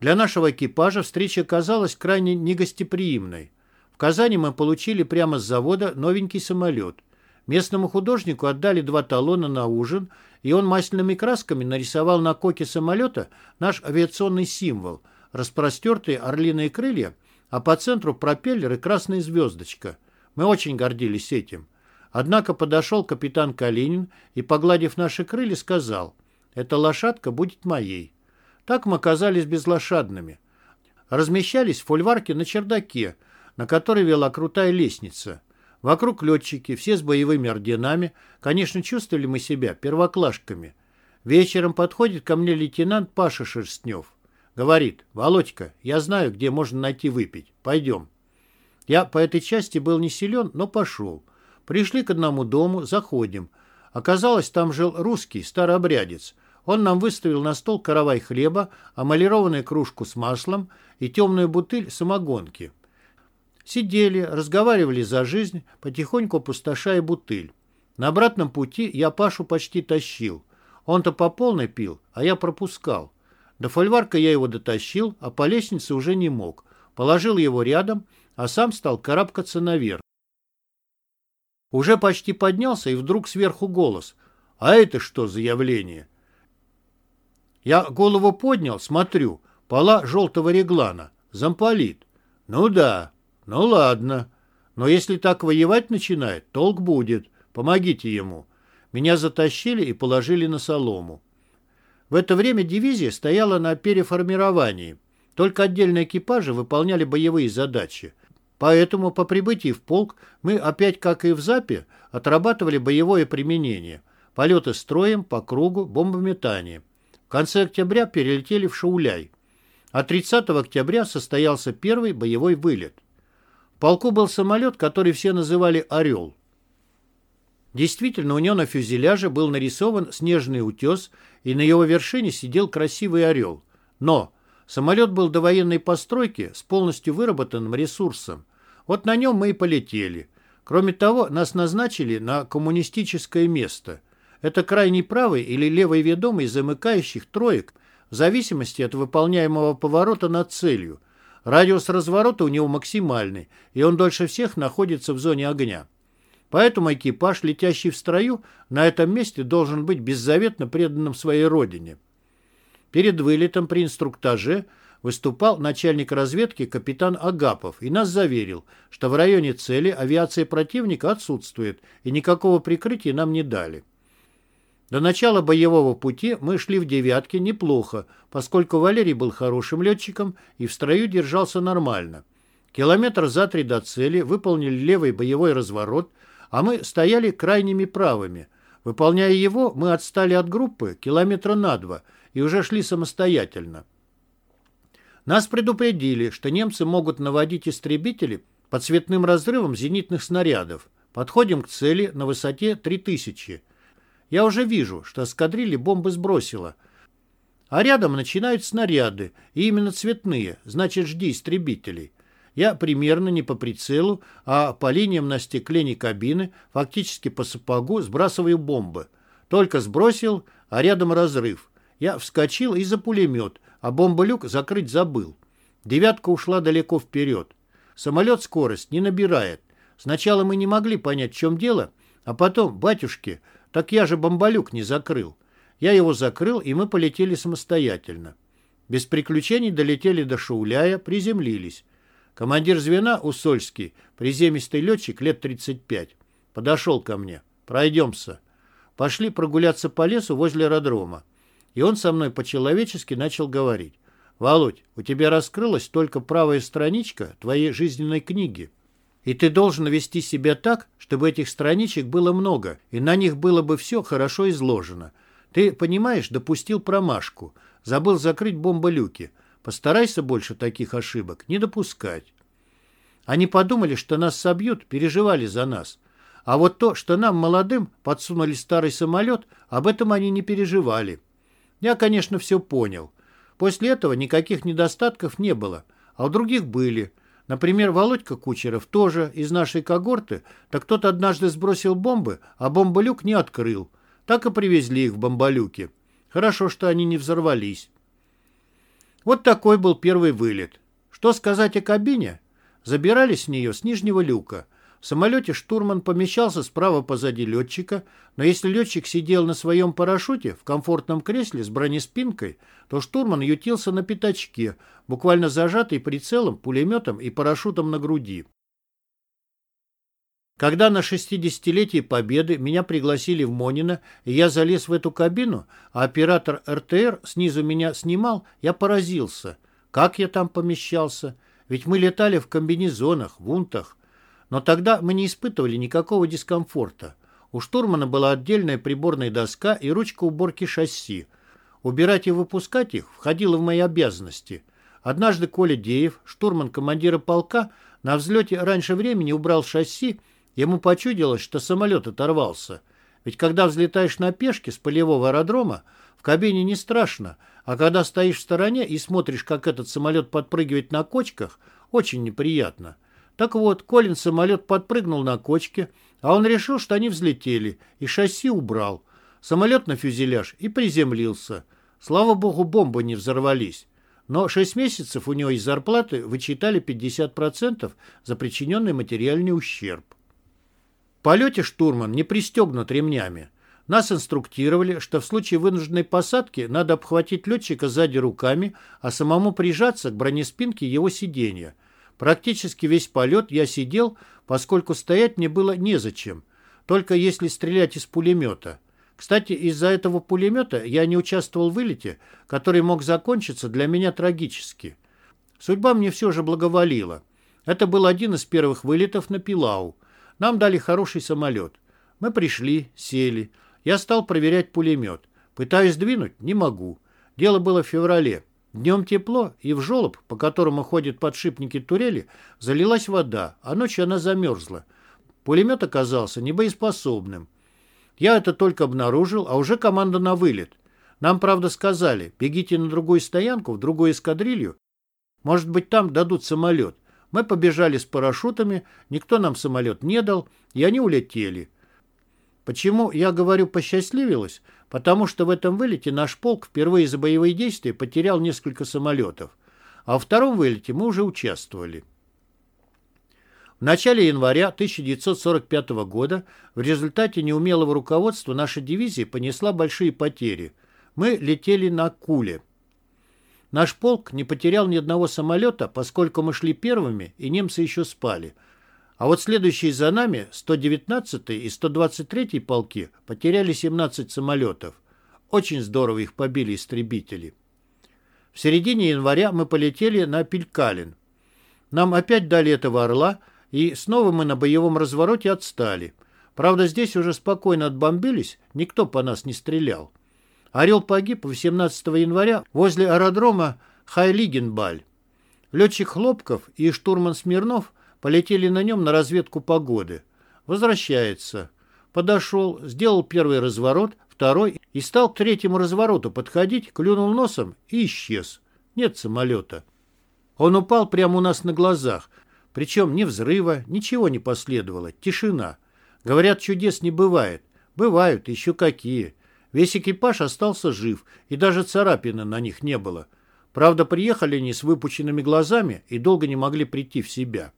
Для нашего экипажа встреча казалась крайне негостеприимной. В Казани мы получили прямо с завода новенький самолет – Местному художнику отдали два талона на ужин, и он масляными красками нарисовал на коке самолета наш авиационный символ – распростертые орлиные крылья, а по центру пропеллер и красная звездочка. Мы очень гордились этим. Однако подошел капитан Калинин и, погладив наши крылья, сказал «Эта лошадка будет моей». Так мы оказались безлошадными. Размещались в фольварке на чердаке, на который вела крутая лестница – Вокруг летчики, все с боевыми орденами. Конечно, чувствовали мы себя первоклашками. Вечером подходит ко мне лейтенант Паша Шерстнев. Говорит, Володька, я знаю, где можно найти выпить. Пойдем. Я по этой части был не силен, но пошел. Пришли к одному дому, заходим. Оказалось, там жил русский, старообрядец. Он нам выставил на стол каравай хлеба, эмалированную кружку с маслом и темную бутыль самогонки. Сидели, разговаривали за жизнь, потихоньку опустошая бутыль. На обратном пути я Пашу почти тащил. Он-то по полной пил, а я пропускал. До фольварка я его дотащил, а по лестнице уже не мог. Положил его рядом, а сам стал карабкаться наверх. Уже почти поднялся, и вдруг сверху голос. «А это что за явление?» Я голову поднял, смотрю. Пола желтого реглана. Замполит. «Ну да, ну ладно. Но если так воевать начинает, толк будет. Помогите ему. Меня затащили и положили на солому. В это время дивизия стояла на переформировании. Только отдельные экипажи выполняли боевые задачи. Поэтому по прибытии в полк мы опять, как и в ЗАПе, отрабатывали боевое применение. Полеты строем, по кругу, бомбометание. В конце октября перелетели в Шауляй. А 30 октября состоялся первый боевой вылет полку был самолет, который все называли «Орел». Действительно, у него на фюзеляже был нарисован снежный утес, и на его вершине сидел красивый орел. Но самолет был до военной постройки с полностью выработанным ресурсом. Вот на нем мы и полетели. Кроме того, нас назначили на коммунистическое место. Это крайний правый или левый ведомый замыкающих троек в зависимости от выполняемого поворота над целью. Радиус разворота у него максимальный, и он дольше всех находится в зоне огня. Поэтому экипаж, летящий в строю, на этом месте должен быть беззаветно преданным своей родине. Перед вылетом при инструктаже выступал начальник разведки капитан Агапов и нас заверил, что в районе цели авиация противника отсутствует и никакого прикрытия нам не дали. До начала боевого пути мы шли в девятке неплохо, поскольку Валерий был хорошим летчиком и в строю держался нормально. Километр за три до цели выполнили левый боевой разворот, а мы стояли крайними правыми. Выполняя его, мы отстали от группы километра на два и уже шли самостоятельно. Нас предупредили, что немцы могут наводить истребители по цветным разрывам зенитных снарядов. Подходим к цели на высоте 3000. Я уже вижу, что эскадрилья бомбы сбросила. А рядом начинают снаряды, и именно цветные, значит, жди истребителей. Я примерно не по прицелу, а по линиям на стеклении кабины, фактически по сапогу, сбрасываю бомбы. Только сбросил, а рядом разрыв. Я вскочил и за пулемет, а бомболюк закрыть забыл. Девятка ушла далеко вперед. Самолет скорость не набирает. Сначала мы не могли понять, в чем дело, а потом, батюшки, так я же бомболюк не закрыл. Я его закрыл, и мы полетели самостоятельно. Без приключений долетели до Шауляя, приземлились. Командир звена Усольский, приземистый летчик лет 35, подошел ко мне. «Пройдемся». Пошли прогуляться по лесу возле аэродрома. И он со мной по-человечески начал говорить. «Володь, у тебя раскрылась только правая страничка твоей жизненной книги. И ты должен вести себя так, чтобы этих страничек было много, и на них было бы все хорошо изложено. Ты, понимаешь, допустил промашку, забыл закрыть бомболюки. Постарайся больше таких ошибок не допускать. Они подумали, что нас собьют, переживали за нас. А вот то, что нам, молодым, подсунули старый самолет, об этом они не переживали. Я, конечно, все понял. После этого никаких недостатков не было, а у других были. Например, Володька Кучеров тоже из нашей когорты, так кто-то однажды сбросил бомбы, а бомболюк не открыл. Так и привезли их в бомболюке. Хорошо, что они не взорвались. Вот такой был первый вылет. Что сказать о кабине? Забирались с нее с нижнего люка. В самолете штурман помещался справа позади летчика, но если летчик сидел на своем парашюте в комфортном кресле с бронеспинкой, то штурман ютился на пятачке, буквально зажатый прицелом, пулеметом и парашютом на груди. Когда на 60-летие Победы меня пригласили в Монино, и я залез в эту кабину, а оператор РТР снизу меня снимал, я поразился. Как я там помещался? Ведь мы летали в комбинезонах, в унтах. Но тогда мы не испытывали никакого дискомфорта. У штурмана была отдельная приборная доска и ручка уборки шасси. Убирать и выпускать их входило в мои обязанности. Однажды Коля Деев, штурман командира полка, на взлете раньше времени убрал шасси, ему почудилось, что самолет оторвался. Ведь когда взлетаешь на пешке с полевого аэродрома, в кабине не страшно, а когда стоишь в стороне и смотришь, как этот самолет подпрыгивает на кочках, очень неприятно. Так вот, Колин самолет подпрыгнул на кочке, а он решил, что они взлетели, и шасси убрал. Самолет на фюзеляж и приземлился. Слава богу, бомбы не взорвались. Но 6 месяцев у него из зарплаты вычитали 50% за причиненный материальный ущерб. В полете штурман не пристегнут ремнями. Нас инструктировали, что в случае вынужденной посадки надо обхватить летчика сзади руками, а самому прижаться к бронеспинке его сиденья. Практически весь полет я сидел, поскольку стоять мне было незачем, только если стрелять из пулемета. Кстати, из-за этого пулемета я не участвовал в вылете, который мог закончиться для меня трагически. Судьба мне все же благоволила. Это был один из первых вылетов на Пилау. Нам дали хороший самолет. Мы пришли, сели. Я стал проверять пулемет. Пытаюсь двинуть, не могу. Дело было в феврале. Днем тепло, и в желоб, по которому ходят подшипники турели, залилась вода, а ночью она замерзла. Пулемет оказался небоеспособным. Я это только обнаружил, а уже команда на вылет. Нам, правда, сказали, бегите на другую стоянку, в другую эскадрилью. Может быть, там дадут самолет. Мы побежали с парашютами, никто нам самолет не дал, и они улетели. Почему я говорю посчастливилось? Потому что в этом вылете наш полк впервые за боевые действия потерял несколько самолетов. А во втором вылете мы уже участвовали. В начале января 1945 года в результате неумелого руководства наша дивизия понесла большие потери. Мы летели на Куле. Наш полк не потерял ни одного самолета, поскольку мы шли первыми, и немцы еще спали. А вот следующие за нами 119 и 123 полки потеряли 17 самолетов. Очень здорово их побили истребители. В середине января мы полетели на Пелькалин. Нам опять дали этого орла, и снова мы на боевом развороте отстали. Правда, здесь уже спокойно отбомбились, никто по нас не стрелял. Орел погиб 18 января возле аэродрома Хайлигенбаль. Летчик Хлопков и штурман Смирнов полетели на нем на разведку погоды. Возвращается. Подошел, сделал первый разворот, второй и стал к третьему развороту подходить, клюнул носом и исчез. Нет самолета. Он упал прямо у нас на глазах, причем ни взрыва, ничего не последовало, тишина. Говорят, чудес не бывает. Бывают, еще какие. Весь экипаж остался жив, и даже царапины на них не было. Правда, приехали они с выпученными глазами и долго не могли прийти в себя.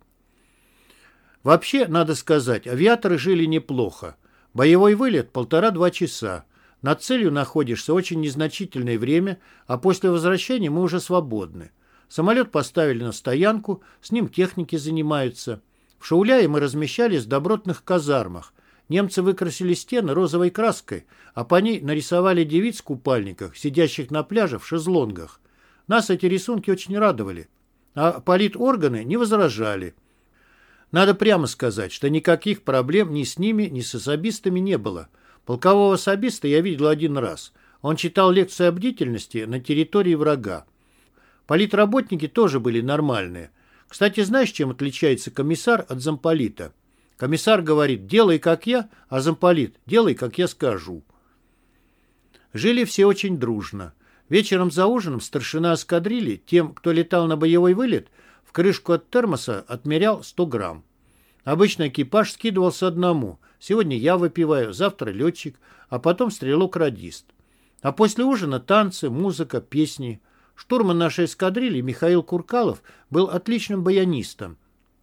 Вообще, надо сказать, авиаторы жили неплохо. Боевой вылет полтора-два часа. Над целью находишься очень незначительное время, а после возвращения мы уже свободны. Самолет поставили на стоянку, с ним техники занимаются. В Шауляе мы размещались в добротных казармах. Немцы выкрасили стены розовой краской, а по ней нарисовали девиц в купальниках, сидящих на пляже в шезлонгах. Нас эти рисунки очень радовали, а политорганы не возражали. Надо прямо сказать, что никаких проблем ни с ними, ни с особистами не было. Полкового особиста я видел один раз. Он читал лекции о бдительности на территории врага. Политработники тоже были нормальные. Кстати, знаешь, чем отличается комиссар от замполита? Комиссар говорит «делай, как я», а замполит «делай, как я скажу». Жили все очень дружно. Вечером за ужином старшина эскадрильи тем, кто летал на боевой вылет, крышку от термоса отмерял 100 грамм. Обычно экипаж скидывался одному. Сегодня я выпиваю, завтра летчик, а потом стрелок-радист. А после ужина танцы, музыка, песни – Штурман нашей эскадрильи Михаил Куркалов был отличным баянистом,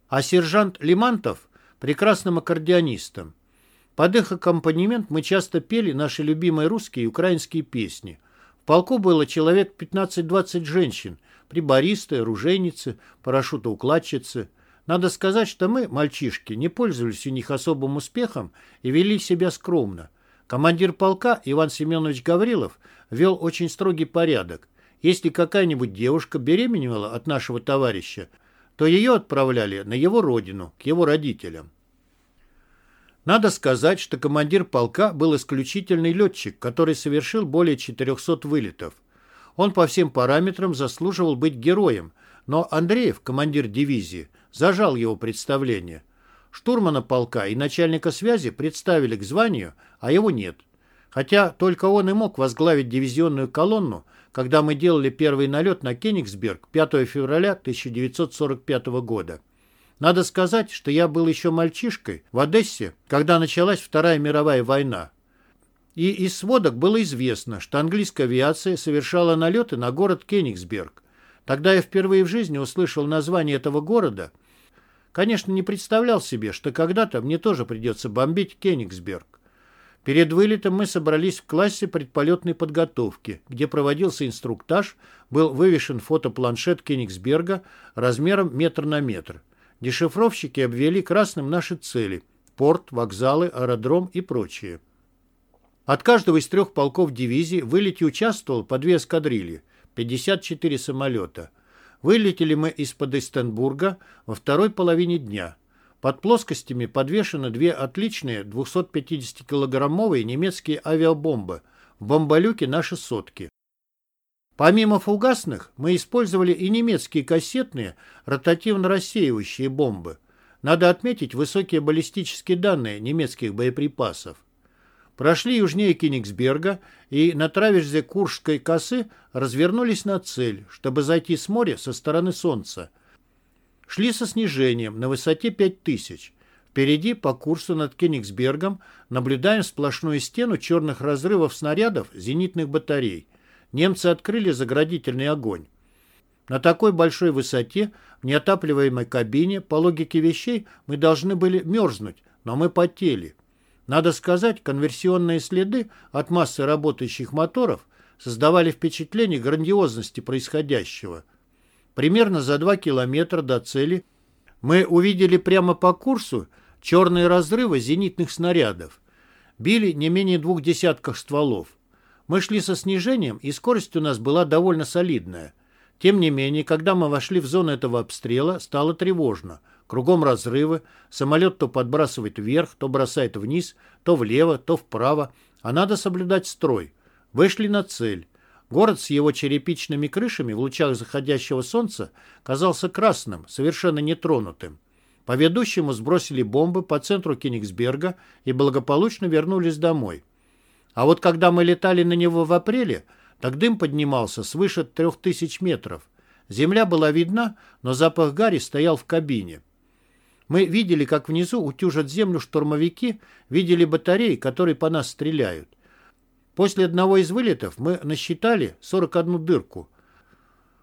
а сержант Лимантов – прекрасным аккордеонистом. Под их аккомпанемент мы часто пели наши любимые русские и украинские песни. В полку было человек 15-20 женщин, прибористы, оружейницы, парашютоукладчицы. Надо сказать, что мы, мальчишки, не пользовались у них особым успехом и вели себя скромно. Командир полка Иван Семенович Гаврилов вел очень строгий порядок. Если какая-нибудь девушка беременела от нашего товарища, то ее отправляли на его родину, к его родителям. Надо сказать, что командир полка был исключительный летчик, который совершил более 400 вылетов. Он по всем параметрам заслуживал быть героем, но Андреев, командир дивизии, зажал его представление. Штурмана полка и начальника связи представили к званию, а его нет. Хотя только он и мог возглавить дивизионную колонну, когда мы делали первый налет на Кенигсберг 5 февраля 1945 года. Надо сказать, что я был еще мальчишкой в Одессе, когда началась Вторая мировая война. И из сводок было известно, что английская авиация совершала налеты на город Кенигсберг. Тогда я впервые в жизни услышал название этого города. Конечно, не представлял себе, что когда-то мне тоже придется бомбить Кенигсберг. Перед вылетом мы собрались в классе предполетной подготовки, где проводился инструктаж, был вывешен фотопланшет Кенигсберга размером метр на метр. Дешифровщики обвели красным наши цели – порт, вокзалы, аэродром и прочее. От каждого из трех полков дивизии в вылете участвовал по две эскадрильи – 54 самолета. Вылетели мы из-под Эстенбурга во второй половине дня – под плоскостями подвешены две отличные 250-килограммовые немецкие авиабомбы. В бомболюке наши сотки. Помимо фугасных, мы использовали и немецкие кассетные ротативно-рассеивающие бомбы. Надо отметить высокие баллистические данные немецких боеприпасов. Прошли южнее Кенигсберга и на траверзе Куршской косы развернулись на цель, чтобы зайти с моря со стороны солнца. Шли со снижением на высоте 5000. Впереди по курсу над Кенигсбергом наблюдаем сплошную стену черных разрывов снарядов зенитных батарей. Немцы открыли заградительный огонь. На такой большой высоте, в неотапливаемой кабине, по логике вещей, мы должны были мерзнуть, но мы потели. Надо сказать, конверсионные следы от массы работающих моторов создавали впечатление грандиозности происходящего. Примерно за два километра до цели мы увидели прямо по курсу черные разрывы зенитных снарядов. Били не менее двух десятков стволов. Мы шли со снижением, и скорость у нас была довольно солидная. Тем не менее, когда мы вошли в зону этого обстрела, стало тревожно. Кругом разрывы, самолет то подбрасывает вверх, то бросает вниз, то влево, то вправо, а надо соблюдать строй. Вышли на цель. Город с его черепичными крышами в лучах заходящего солнца казался красным, совершенно нетронутым. По ведущему сбросили бомбы по центру Кенигсберга и благополучно вернулись домой. А вот когда мы летали на него в апреле – так дым поднимался свыше трех тысяч метров. Земля была видна, но запах гари стоял в кабине. Мы видели, как внизу утюжат землю штурмовики, видели батареи, которые по нас стреляют. После одного из вылетов мы насчитали 41 дырку.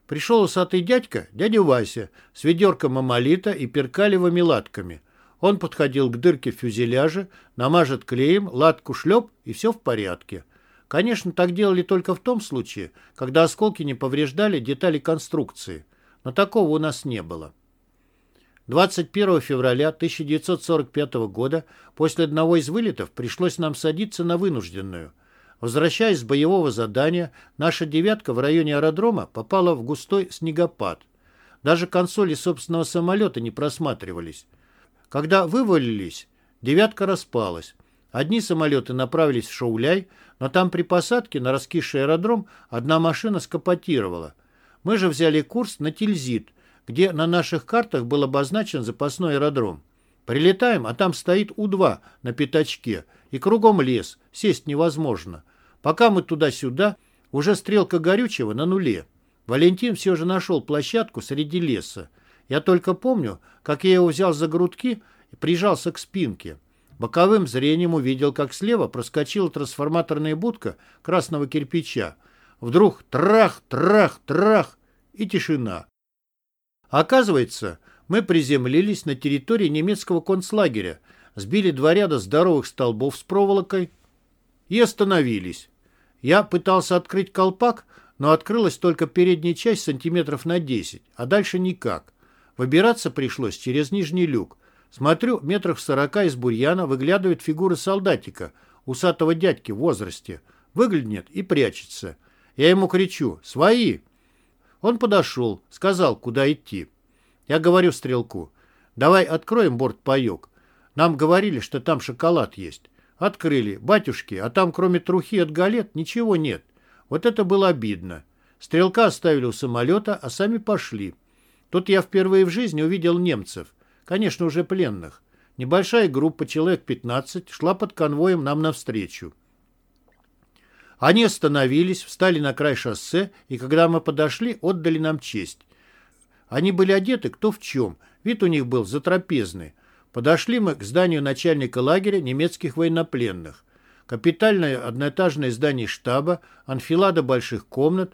Пришел усатый дядька, дядя Вася, с ведерком аммолита и перкалевыми латками. Он подходил к дырке в фюзеляже, намажет клеем, латку шлеп, и все в порядке. Конечно, так делали только в том случае, когда осколки не повреждали детали конструкции, но такого у нас не было. 21 февраля 1945 года после одного из вылетов пришлось нам садиться на вынужденную. Возвращаясь с боевого задания, наша «девятка» в районе аэродрома попала в густой снегопад. Даже консоли собственного самолета не просматривались. Когда вывалились, «девятка» распалась. Одни самолеты направились в Шауляй, но там при посадке на раскисший аэродром одна машина скопотировала. Мы же взяли курс на Тильзит, где на наших картах был обозначен запасной аэродром. Прилетаем, а там стоит У-2 на пятачке, и кругом лес, сесть невозможно. Пока мы туда-сюда, уже стрелка горючего на нуле. Валентин все же нашел площадку среди леса. Я только помню, как я его взял за грудки и прижался к спинке. Боковым зрением увидел, как слева проскочила трансформаторная будка красного кирпича. Вдруг трах, трах, трах и тишина. Оказывается, мы приземлились на территории немецкого концлагеря, сбили два ряда здоровых столбов с проволокой и остановились. Я пытался открыть колпак, но открылась только передняя часть сантиметров на 10, а дальше никак. Выбираться пришлось через нижний люк. Смотрю, метрах в сорока из бурьяна выглядывает фигура солдатика, усатого дядьки в возрасте. Выглянет и прячется. Я ему кричу «Свои!». Он подошел, сказал, куда идти. Я говорю стрелку «Давай откроем бортпаек. Нам говорили, что там шоколад есть». Открыли. Батюшки, а там кроме трухи от галет ничего нет. Вот это было обидно. Стрелка оставили у самолета, а сами пошли. Тут я впервые в жизни увидел немцев. Конечно, уже пленных. Небольшая группа, человек 15, шла под конвоем нам навстречу. Они остановились, встали на край шоссе, и когда мы подошли, отдали нам честь. Они были одеты кто в чем, вид у них был затрапезный. Подошли мы к зданию начальника лагеря немецких военнопленных. Капитальное одноэтажное здание штаба, анфилада больших комнат,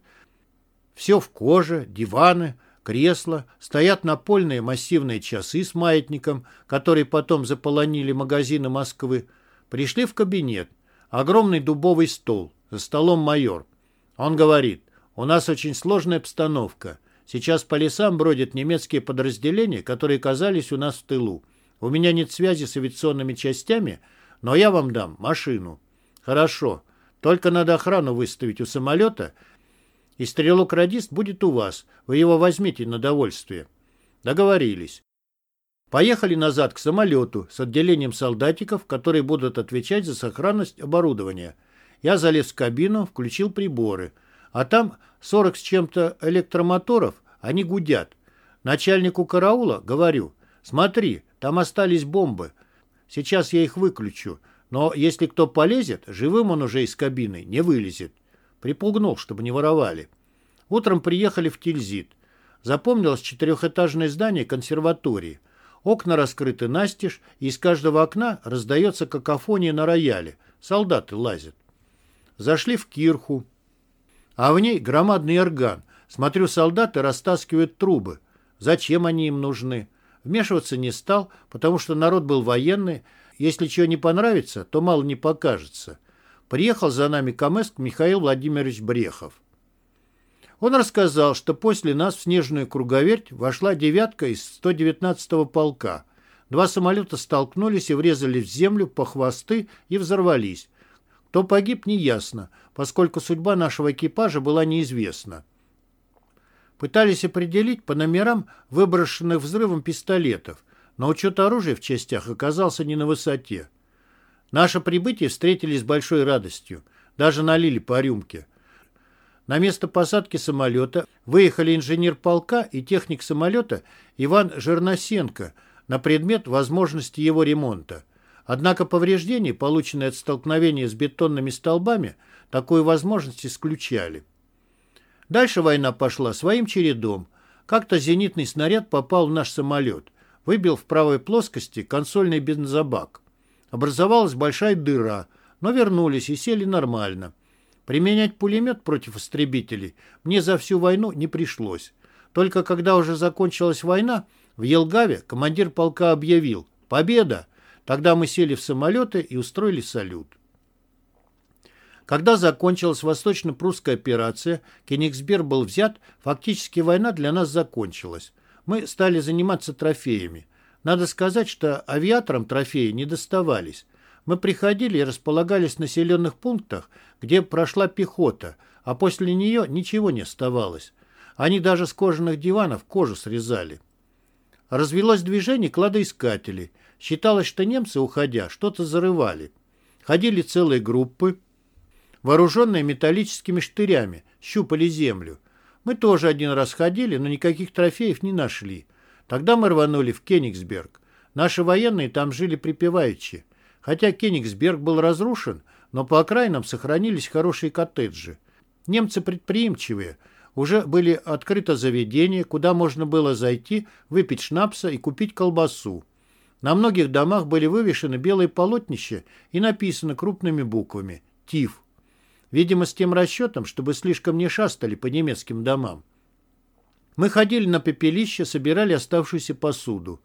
все в коже, диваны, кресла, стоят напольные массивные часы с маятником, которые потом заполонили магазины Москвы. Пришли в кабинет. Огромный дубовый стол. За столом майор. Он говорит, у нас очень сложная обстановка. Сейчас по лесам бродят немецкие подразделения, которые оказались у нас в тылу. У меня нет связи с авиационными частями, но я вам дам машину. Хорошо. Только надо охрану выставить у самолета – и стрелок-радист будет у вас. Вы его возьмите на довольствие. Договорились. Поехали назад к самолету с отделением солдатиков, которые будут отвечать за сохранность оборудования. Я залез в кабину, включил приборы. А там 40 с чем-то электромоторов, они гудят. Начальнику караула говорю, смотри, там остались бомбы. Сейчас я их выключу. Но если кто полезет, живым он уже из кабины не вылезет. Припугнул, чтобы не воровали. Утром приехали в Тильзит. Запомнилось четырехэтажное здание консерватории. Окна раскрыты настежь, и из каждого окна раздается какофония на рояле. Солдаты лазят. Зашли в кирху. А в ней громадный орган. Смотрю, солдаты растаскивают трубы. Зачем они им нужны? Вмешиваться не стал, потому что народ был военный. Если чего не понравится, то мало не покажется. Приехал за нами Камеск Михаил Владимирович Брехов. Он рассказал, что после нас в снежную круговерть вошла девятка из 119-го полка. Два самолета столкнулись и врезались в землю по хвосты и взорвались. Кто погиб, неясно, поскольку судьба нашего экипажа была неизвестна. Пытались определить по номерам выброшенных взрывом пистолетов, но учет оружия в частях оказался не на высоте. Наше прибытие встретили с большой радостью. Даже налили по рюмке. На место посадки самолета выехали инженер полка и техник самолета Иван Жерносенко на предмет возможности его ремонта. Однако повреждения, полученные от столкновения с бетонными столбами, такую возможность исключали. Дальше война пошла своим чередом. Как-то зенитный снаряд попал в наш самолет, выбил в правой плоскости консольный бензобак. Образовалась большая дыра, но вернулись и сели нормально. Применять пулемет против истребителей мне за всю войну не пришлось. Только когда уже закончилась война, в Елгаве командир полка объявил «Победа!». Тогда мы сели в самолеты и устроили салют. Когда закончилась восточно-прусская операция, Кенигсберг был взят, фактически война для нас закончилась. Мы стали заниматься трофеями. Надо сказать, что авиаторам трофеи не доставались. Мы приходили и располагались в населенных пунктах, где прошла пехота, а после нее ничего не оставалось. Они даже с кожаных диванов кожу срезали. Развелось движение кладоискателей. Считалось, что немцы, уходя, что-то зарывали. Ходили целые группы, вооруженные металлическими штырями, щупали землю. Мы тоже один раз ходили, но никаких трофеев не нашли. Тогда мы рванули в Кенигсберг. Наши военные там жили припеваючи. Хотя Кенигсберг был разрушен, но по окраинам сохранились хорошие коттеджи. Немцы предприимчивые. Уже были открыто заведения, куда можно было зайти, выпить шнапса и купить колбасу. На многих домах были вывешены белые полотнища и написано крупными буквами «ТИФ». Видимо, с тем расчетом, чтобы слишком не шастали по немецким домам. Мы ходили на пепелище, собирали оставшуюся посуду.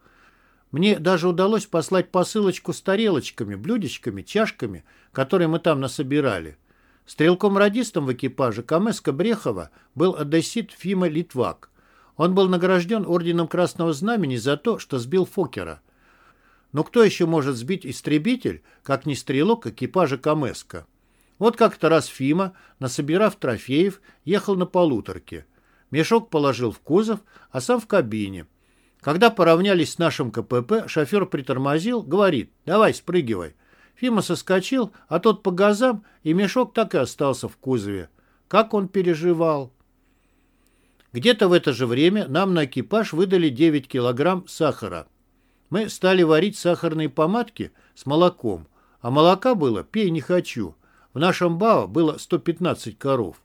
Мне даже удалось послать посылочку с тарелочками, блюдечками, чашками, которые мы там насобирали. Стрелком-радистом в экипаже Камеска Брехова был одессит Фима Литвак. Он был награжден орденом Красного Знамени за то, что сбил Фокера. Но кто еще может сбить истребитель, как не стрелок экипажа Камеска? Вот как-то раз Фима, насобирав трофеев, ехал на полуторке. Мешок положил в кузов, а сам в кабине. Когда поравнялись с нашим КПП, шофер притормозил, говорит «давай, спрыгивай». Фима соскочил, а тот по газам, и мешок так и остался в кузове. Как он переживал. Где-то в это же время нам на экипаж выдали 9 килограмм сахара. Мы стали варить сахарные помадки с молоком, а молока было «пей не хочу». В нашем БАО было 115 коров.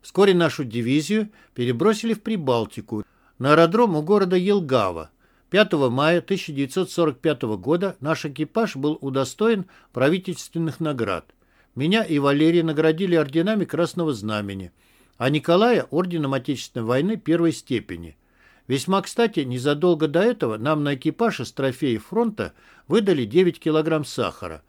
Вскоре нашу дивизию перебросили в Прибалтику, на аэродром у города Елгава. 5 мая 1945 года наш экипаж был удостоен правительственных наград. Меня и Валерия наградили орденами Красного Знамени, а Николая – орденом Отечественной войны первой степени. Весьма кстати, незадолго до этого нам на экипаж из трофеев фронта выдали 9 килограмм сахара.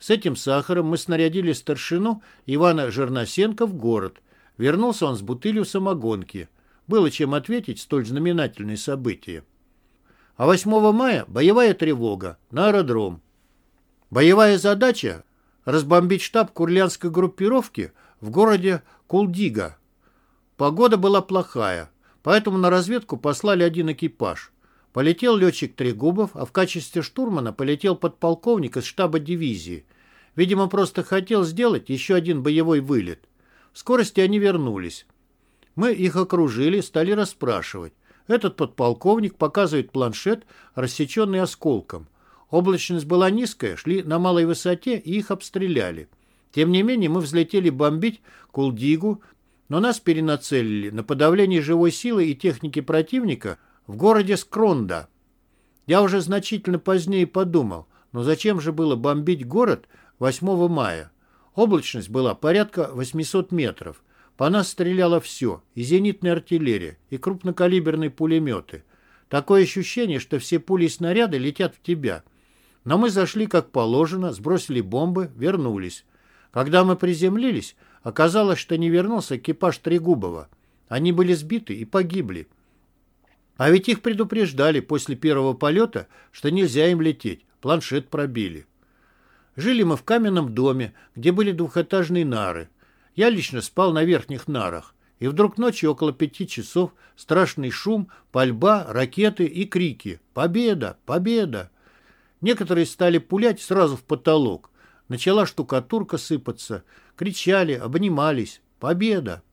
С этим сахаром мы снарядили старшину Ивана Жерносенко в город. Вернулся он с бутылью самогонки. Было чем ответить столь знаменательное событие. А 8 мая боевая тревога на аэродром. Боевая задача – разбомбить штаб курлянской группировки в городе Кулдига. Погода была плохая, поэтому на разведку послали один экипаж. Полетел летчик Трегубов, а в качестве штурмана полетел подполковник из штаба дивизии. Видимо, просто хотел сделать еще один боевой вылет. В скорости они вернулись. Мы их окружили, стали расспрашивать. Этот подполковник показывает планшет, рассеченный осколком. Облачность была низкая, шли на малой высоте и их обстреляли. Тем не менее, мы взлетели бомбить Кулдигу, но нас перенацелили на подавление живой силы и техники противника в городе Скронда. Я уже значительно позднее подумал, но зачем же было бомбить город 8 мая? Облачность была порядка 800 метров. По нас стреляло все, и зенитная артиллерия, и крупнокалиберные пулеметы. Такое ощущение, что все пули и снаряды летят в тебя. Но мы зашли как положено, сбросили бомбы, вернулись. Когда мы приземлились, оказалось, что не вернулся экипаж Трегубова. Они были сбиты и погибли. А ведь их предупреждали после первого полета, что нельзя им лететь, планшет пробили. Жили мы в каменном доме, где были двухэтажные нары. Я лично спал на верхних нарах. И вдруг ночью около пяти часов страшный шум, пальба, ракеты и крики «Победа! Победа!». Некоторые стали пулять сразу в потолок. Начала штукатурка сыпаться. Кричали, обнимались. «Победа!